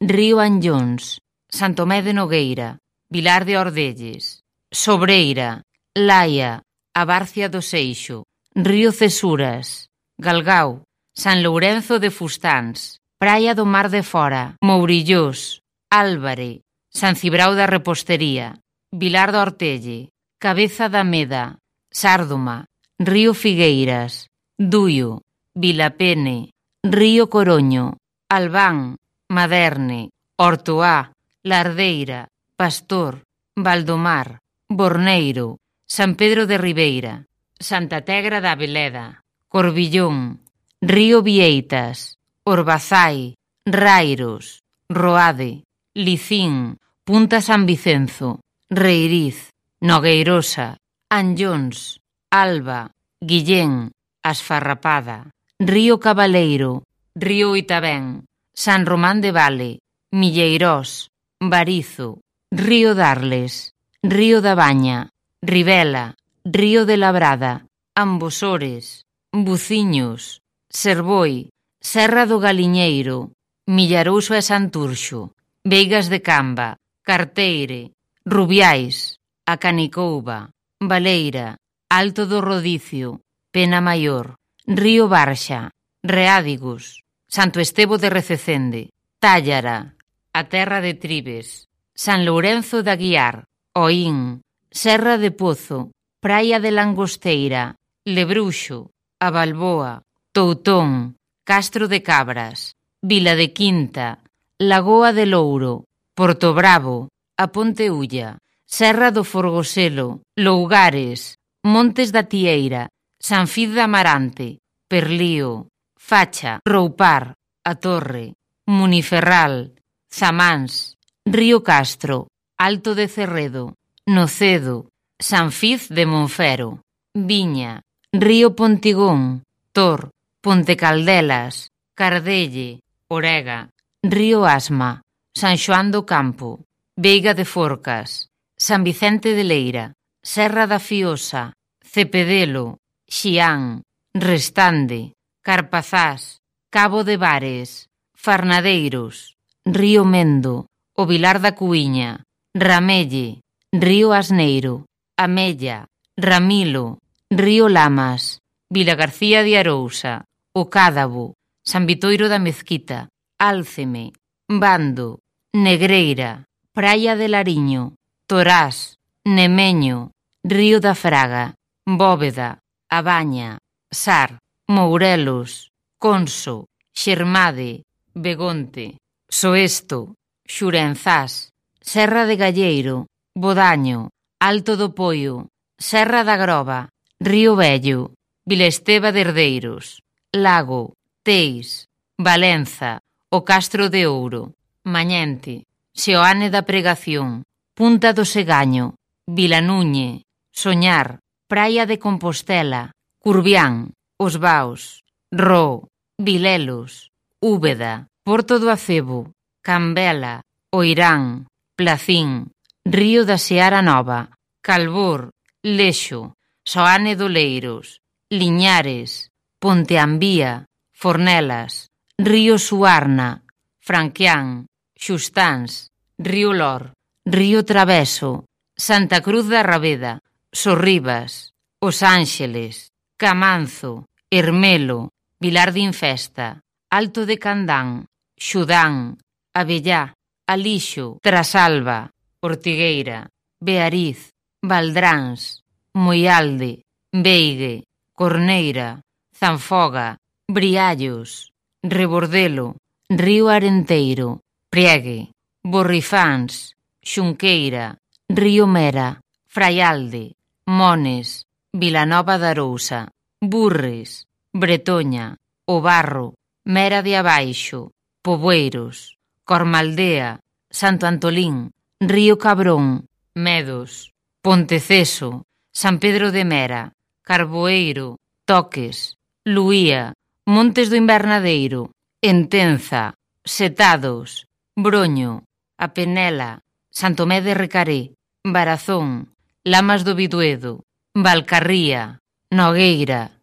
Río Anllóns, Santomé de Nogueira, Vilar de Ordelles, Sobreira, Laia, a Barcia do Seixo, Río Cesuras, Galgau, San Lourenzo de Fustáns, Praia do Mar de Fora, Mourillós, Álvare, San Cibrao da Repostería, Vilar do Ortelle, Cabeza da Meda, Sárdoma, Río Figueiras, Duio, Vilapene, Río Coroño, Albán, Maderne, Ortoá, Lardeira, Pastor, Valdomar, Borneiro, San Pedro de Ribeira, Santa Tegra da Veleda, Corbillón, Río Vieitas, Orbazai, Rairos, Roade, Licín, Punta San Vicenzo, Reiriz, Nogueirosa, Anllóns, Alba, Guillén, Asfarrapada, Río Cabaleiro, Río Itabén, San Román de Vale, Milleirós, Barizo, Río d'Arles, Río da Baña, Ribela, Río de Labrada, Ambosores, Buciños, Servoi, Serra do Galiñeiro, Millarouso e Santurxo, Veigas de Camba, Carteire, Rubiais, A Canicouba, Valeira, Alto do Rodicio, Pena Maior, Río Barxa, Reádigos, Santo Estevo de Rececende, Tállara, A Terra de Tribes, San Lourenzo da Guiar, Oín, Serra de Pozo, Praia de Langosteira, Lebruxo, A Balboa, Toutón, Castro de Cabras, Vila de Quinta, Lagoa de Louro, Porto Bravo, A Ponte Ulla, Serra do Forgoselo, Lougares, Montes da Tieira, San Fid da Amarante, Perlío, Facha, Roupar, A Torre, Muniferral, Zamáns, Río Castro, Alto de Cerredo, Nocedo, Sanfiz de Monfero, Viña, Río Pontigón, Tor, Pontecaldelas, Cardelle, Orega, Río Asma, San Xoán do Campo, Veiga de Forcas, San Vicente de Leira, Serra da Fiosa, Cepedelo, Xián, Restande, Carpazás, Cabo de Bares, Farnadeiros, Río Mendo, o Vilar da Cuiña, Ramelle, Río Asneiro, Amella, Ramilo, Río Lamas, Vila García de Arousa, O Cádabo, San Vitoiro da Mezquita, Álceme, Bando, Negreira, Praia de Lariño, Torás, Nemeño, Río da Fraga, Bóveda, Abaña, Sar, Mourelos, Conso, Xermade, Begonte, Soesto, Xurenzás, Serra de Galleiro, Bodaño, Alto do Poio, Serra da Groba, Río Vello, Vilesteva de Herdeiros, Lago, Teis, Valenza, O Castro de Ouro, Mañente, Seoane da Pregación, Punta do Segaño, Vilanuñe, Soñar, Praia de Compostela, Curbián, Os Baos, Ro, Vilelos, Úbeda, Porto do Acebo, Cambela, Oirán, Placín, Río da Seara Nova, Calvor, Lexo, Soane do Leiros, Liñares, Ponteambía, Fornelas, Río Suarna, Franquián, Xustáns, Río Lor, Río Traveso, Santa Cruz da Rabeda, Sorribas, Os Ángeles, Camanzo, Hermelo, Vilar de Infesta, Alto de Candán, Xudán, Avellá, Alixo, Trasalba, Ortigueira, Beariz, Valdráns, Moialde, Veigue, Corneira, Zanfoga, Briallos, Rebordelo, Río Arenteiro, Priegue, Borrifáns, Xunqueira, Río Mera, Fraialde, Mones, Vilanova da Arousa, Burres, Bretoña, O Barro, Mera de Abaixo, Poboeiros, Cormaldea, Santo Antolín, Río Cabrón, Medos, Ponteceso, San Pedro de Mera, Carboeiro, Toques, Luía, Montes do Invernadeiro, Entenza, Setados, Broño, A Penela, Santomé de Recaré, Barazón, Lamas do Biduedo, Valcarría, Nogueira,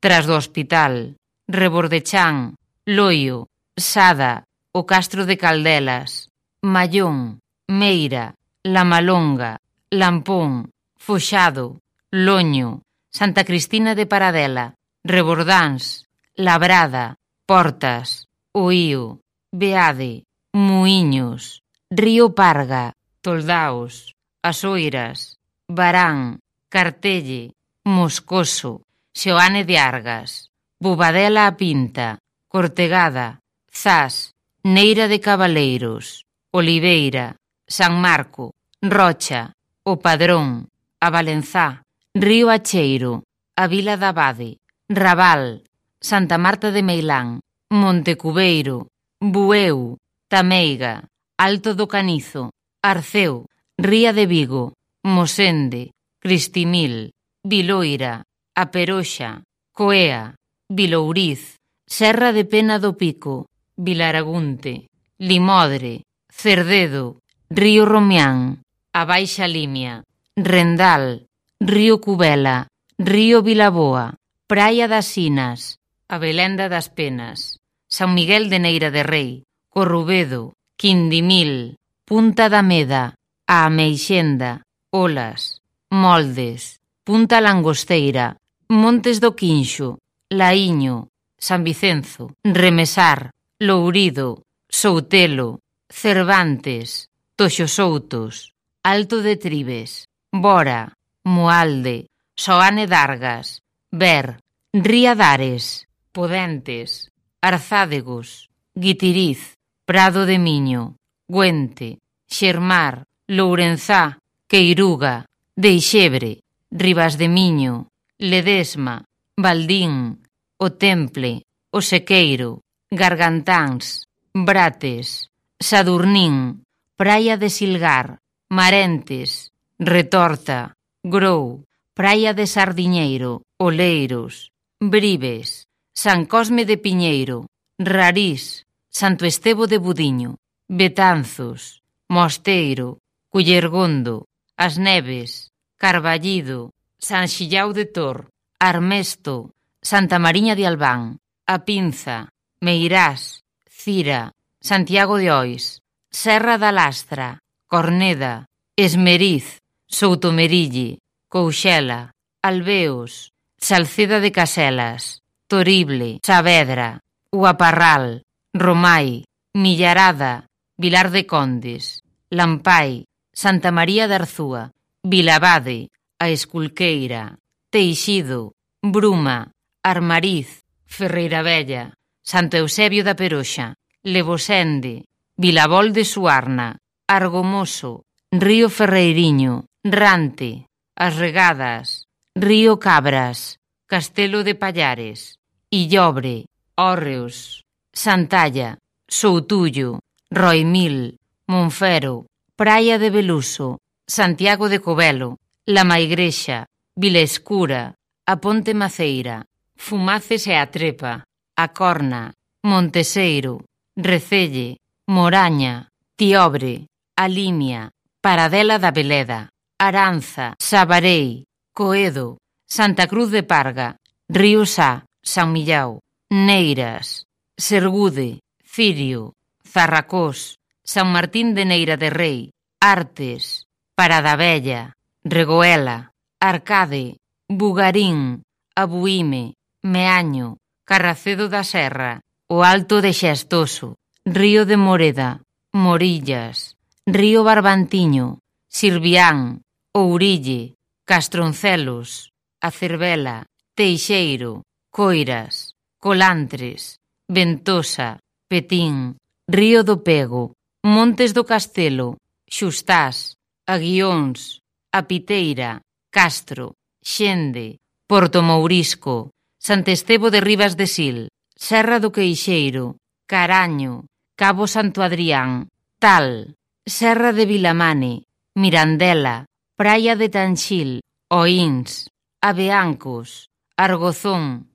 Tras do Hospital, Rebordechán, Loio, Sada, o Castro de Caldelas, Mallón, Meira, La Malonga, Lampón, Foxado, Loño, Santa Cristina de Paradela, Rebordáns, Labrada, Portas, Oío, Beade, Muiños, Río Parga, Toldaos, As Oiras, Barán, Cartelle, Moscoso, Xoane de Argas, Bubadela a Pinta, Cortegada, Zas, Neira de Cabaleiros, Oliveira, San Marco, Rocha, O Padrón, A Valenzá, Río Acheiro, A Vila da Abade, Raval, Santa Marta de Meilán, Montecubeiro, Bueu, Tameiga, Alto do Canizo, Arceu, Ría de Vigo, Mosende, Cristimil, Viloira, A Peroxa, Coea, Vilouriz, Serra de Pena do Pico, Vilaragunte, Limodre, Cerdedo, Río Romián, A Baixa Limia, Rendal, Río Cubela, Río Vilaboa, Praia das Sinas, A Belenda das Penas, San Miguel de Neira de Rei, Corrubedo, Quindimil, Punta da Meda, A Ameixenda, Olas, Moldes, Punta Langosteira, Montes do Quinxo, Laíño, San Vicenzo, Remesar, Lourido, Soutelo, Cervantes, Toxosoutos, Alto de Tribes, Bora, Moalde, Soane Dargas, Ver, Riadares, Podentes, Arzádegos, Guitiriz, Prado de Miño, Guente, Xermar, Lourenzá, Queiruga, Deixebre, Ribas de Miño, Ledesma, Baldín, O Temple, O Sequeiro, Gargantáns, Brates, Sadurnín, Praia de Silgar, Marentes, Retorta, Grou, Praia de Sardiñeiro, Oleiros, Bribes, San Cosme de Piñeiro, Rarís, Santo Estevo de Budiño, Betanzos, Mosteiro, Cullergondo, As Neves, Carballido, San Xillau de Tor, Armesto, Santa Mariña de Albán, A Pinza, Meirás, Cira, Santiago de Ois, Serra da Lastra, Corneda, Esmeriz, Soutomerille, Couxela, Albeos, Salceda de Caselas, Torible, Saavedra, Uaparral, Romai, Millarada, Vilar de Condes, Lampai, Santa María de Arzúa, Vilabade, A Esculqueira, Teixido, Bruma, Armariz, Ferreira Vella, Santo Eusebio da Peroxa, Levosende, Vilabol de Suarna, Argomoso, Río Ferreiriño, Rante, As Regadas, Río Cabras, Castelo de Pallares, Illobre, Orreos, Santalla, Soutullo, Roimil, Monfero, Praia de Beluso, Santiago de Covelo, La Maigrexa, Vila Escura, A Ponte Maceira, Fumaces e a Trepa, A Corna, Monteseiro, Recelle, Moraña, Tiobre, A Limia, Paradela da Beleda, Aranza, Sabarei, Coedo, Santa Cruz de Parga, Río Sá, San Millau, Neiras, Sergude, Cirio, Zarracós, San Martín de Neira de Rei, Artes, Paradabella, Regoela, Arcade, Bugarín, Abuime, Meaño, Carracedo da Serra, o Alto de Xestoso, Río de Moreda, Morillas, Río Barbantiño, Sirvián, Ourille, Castroncelos, A Cervela, Teixeiro, Coiras, Colantres, Ventosa, Petín, Río do Pego, Montes do Castelo, Xustás, Aguións, Apiteira, Castro, Xende, Porto Mourisco, Santestevo de Rivas de Sil, Serra do Queixeiro, Caraño, Cabo Santo Adrián, Tal, Serra de Vilamane, Mirandela, Praia de Tanxil, Oíns, Aveancos, Argozón,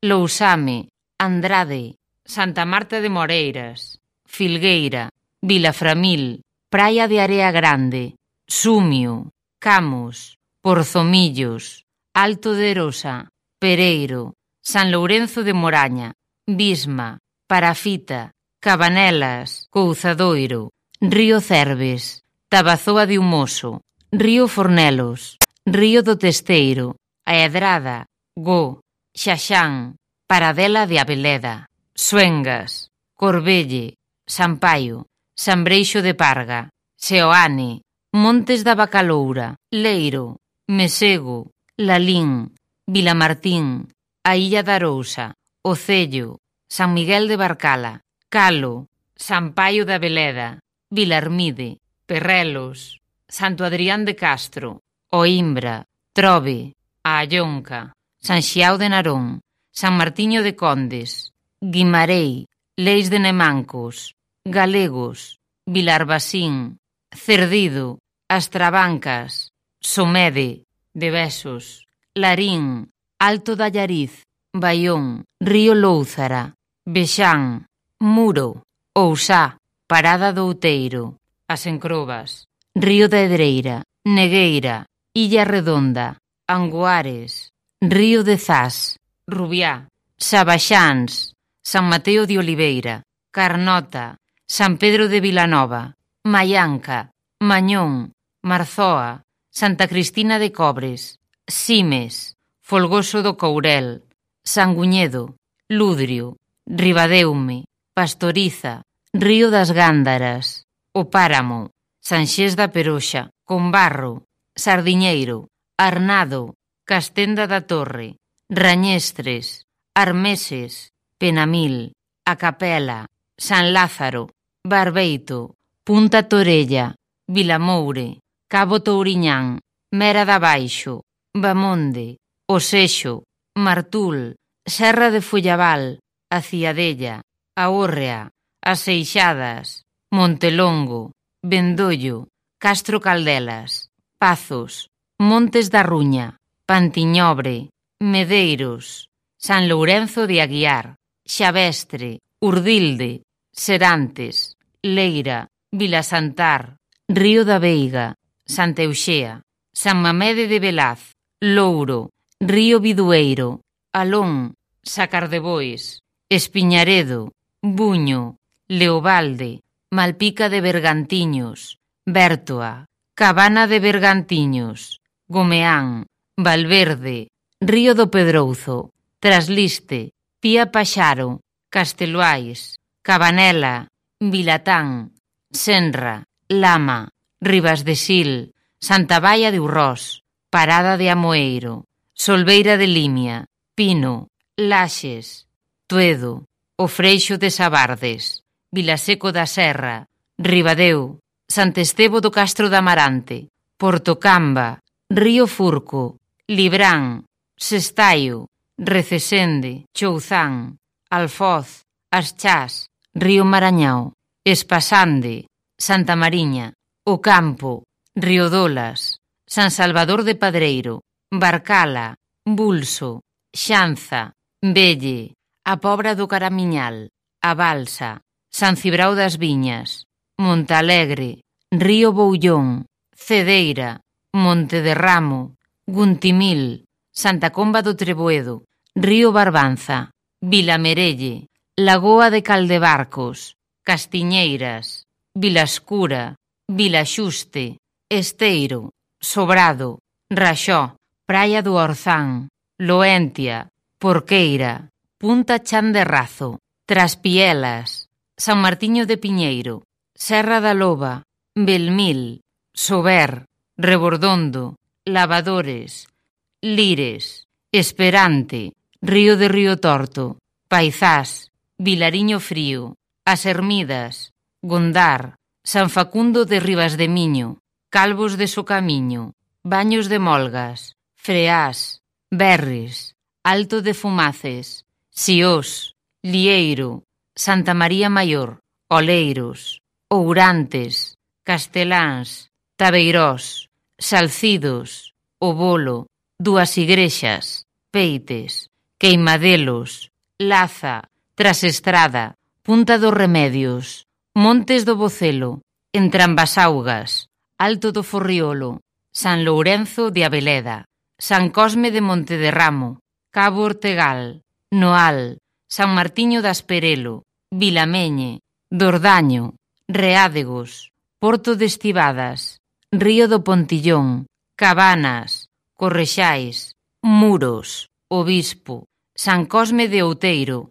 Lousame, Andrade, Santa Marta de Moreiras, Filgueira, Vilaframil, Praia de Area Grande, Sumio, Camos, Porzomillos, Alto de Erosa, Pereiro, San Lourenzo de Moraña, Bisma, Parafita, Cabanelas, Couzadoiro, Río Cerves, Tabazoa de Humoso, Río Fornelos, Río do Testeiro, Aedrada, Go, Xaxán, Paradela de Abeleda, Suengas, Corbelle, Sampaio, San Breixo de Parga, Seoane, Montes da Bacaloura, Leiro, Mesego, Lalín, Vilamartín, a Illa da Arousa, O Cello, San Miguel de Barcala, Calo, San Paio da Veleda, Vilarmide, Perrelos, Santo Adrián de Castro, Oimbra, Trove, A Allonca, San Xiao de Narón, San Martiño de Condes, Guimarei, Leis de Nemancos, Galegos, Vilarbasín, Cerdido, As Trabancas, Somede, de Besos, Larín, Alto da Llariz, Baión, Río Louzara, Bexán, Muro, Ousá, Parada do Outeiro, As Encrobas, Río da Edreira, Negueira, Illa Redonda, Anguares, Río de Zas, Rubiá, Sabaxáns, San Mateo de Oliveira, Carnota, San Pedro de Vilanova, Maianca, Mañón, Marzoa, Santa Cristina de Cobres, Simes, Folgoso do Courel, Sanguñedo, Ludrio, Ribadeume, Pastoriza, Río das Gándaras, O Páramo, Sanxés da Peroxa, Combarro, Sardiñeiro, Arnado, Castenda da Torre, Rañestres, Armeses, Penamil, A Capela, San Lázaro, Barbeito, Punta Torella, Vilamoure, Cabo Touriñán, Mera da Baixo, Bamonde, O Sexo, Martul, Serra de Follaval, A Ciadella, A Órrea, As Seixadas, Montelongo, Bendollo, Castro Caldelas, Pazos, Montes da Ruña, Pantiñobre, Medeiros, San Lourenzo de Aguiar, Xavestre, Urdilde, Serantes, Leira, Vilasantar, Río da Veiga, Santa Euxea, San Mamede de Velaz, Louro, Río Bidueiro, Alón, Sacar de Bois, Espiñaredo, Buño, Leobalde, Malpica de Bergantiños, Bertoa, Cabana de Bergantiños, Gomeán, Valverde, Río do Pedrouzo, Trasliste, Pía Paxaro, Casteluais, Cabanela, Vilatán, Senra, Lama, Rivas de Sil, Santa Baia de Urrós, Parada de Amoeiro, Solveira de Limia, Pino, Laxes, Tuedo, O Freixo de Sabardes, Vilaseco da Serra, Ribadeu, Santestevo do Castro da Amarante, Portocamba, Río Furco, Librán, Sestaio, Recesende, Chouzán, Alfoz, As Chás, Río Marañao, Espasande, Santa Mariña, O Campo, Riodolas, San Salvador de Padreiro, Barcala, Bulso, Xanza, Belle, a Pobra do Caramiñal, a Balsa, San Cibrao das Viñas, Montalegre, Río Boullón, Cedeira, Monte de Ramo, Guntimil, Santa Comba do Treboedo, Río Barbanza, Vilamerelle, Lagoa de Caldebarcos, Castiñeiras, Vilascura, Vilaxuste, Esteiro, Sobrado, Raxó, Praia do Orzán, Loentia, Porqueira, Punta Chan de Razo, Traspielas, San Martiño de Piñeiro, Serra da Loba, Belmil, Sober, Rebordondo, Lavadores, Lires, Esperante, Río de Río Torto, Paizás, Vilariño Frío, As Ermidas, Gondar, San Facundo de Ribas de Miño, Calvos de Socamiño, Baños de Molgas, Freás, Berris, Alto de Fumaces, Siós, Lieiro, Santa María Maior, Oleiros, Ourantes, Casteláns, Tabeirós, Salcidos, O Bolo, Duas Igrexas, Peites, Queimadelos, Laza, Trasestrada, Punta dos Remedios, Montes do Bocelo, Entrambas Augas, Alto do Forriolo, San Lourenzo de Abeleda, San Cosme de Montederramo, Cabo Ortegal, Noal, San Martiño das Perelo, Vilameñe, Dordaño, Reádegos, Porto de Estivadas, Río do Pontillón, Cabanas, Correxais, Muros, Obispo, San Cosme de Outeiro,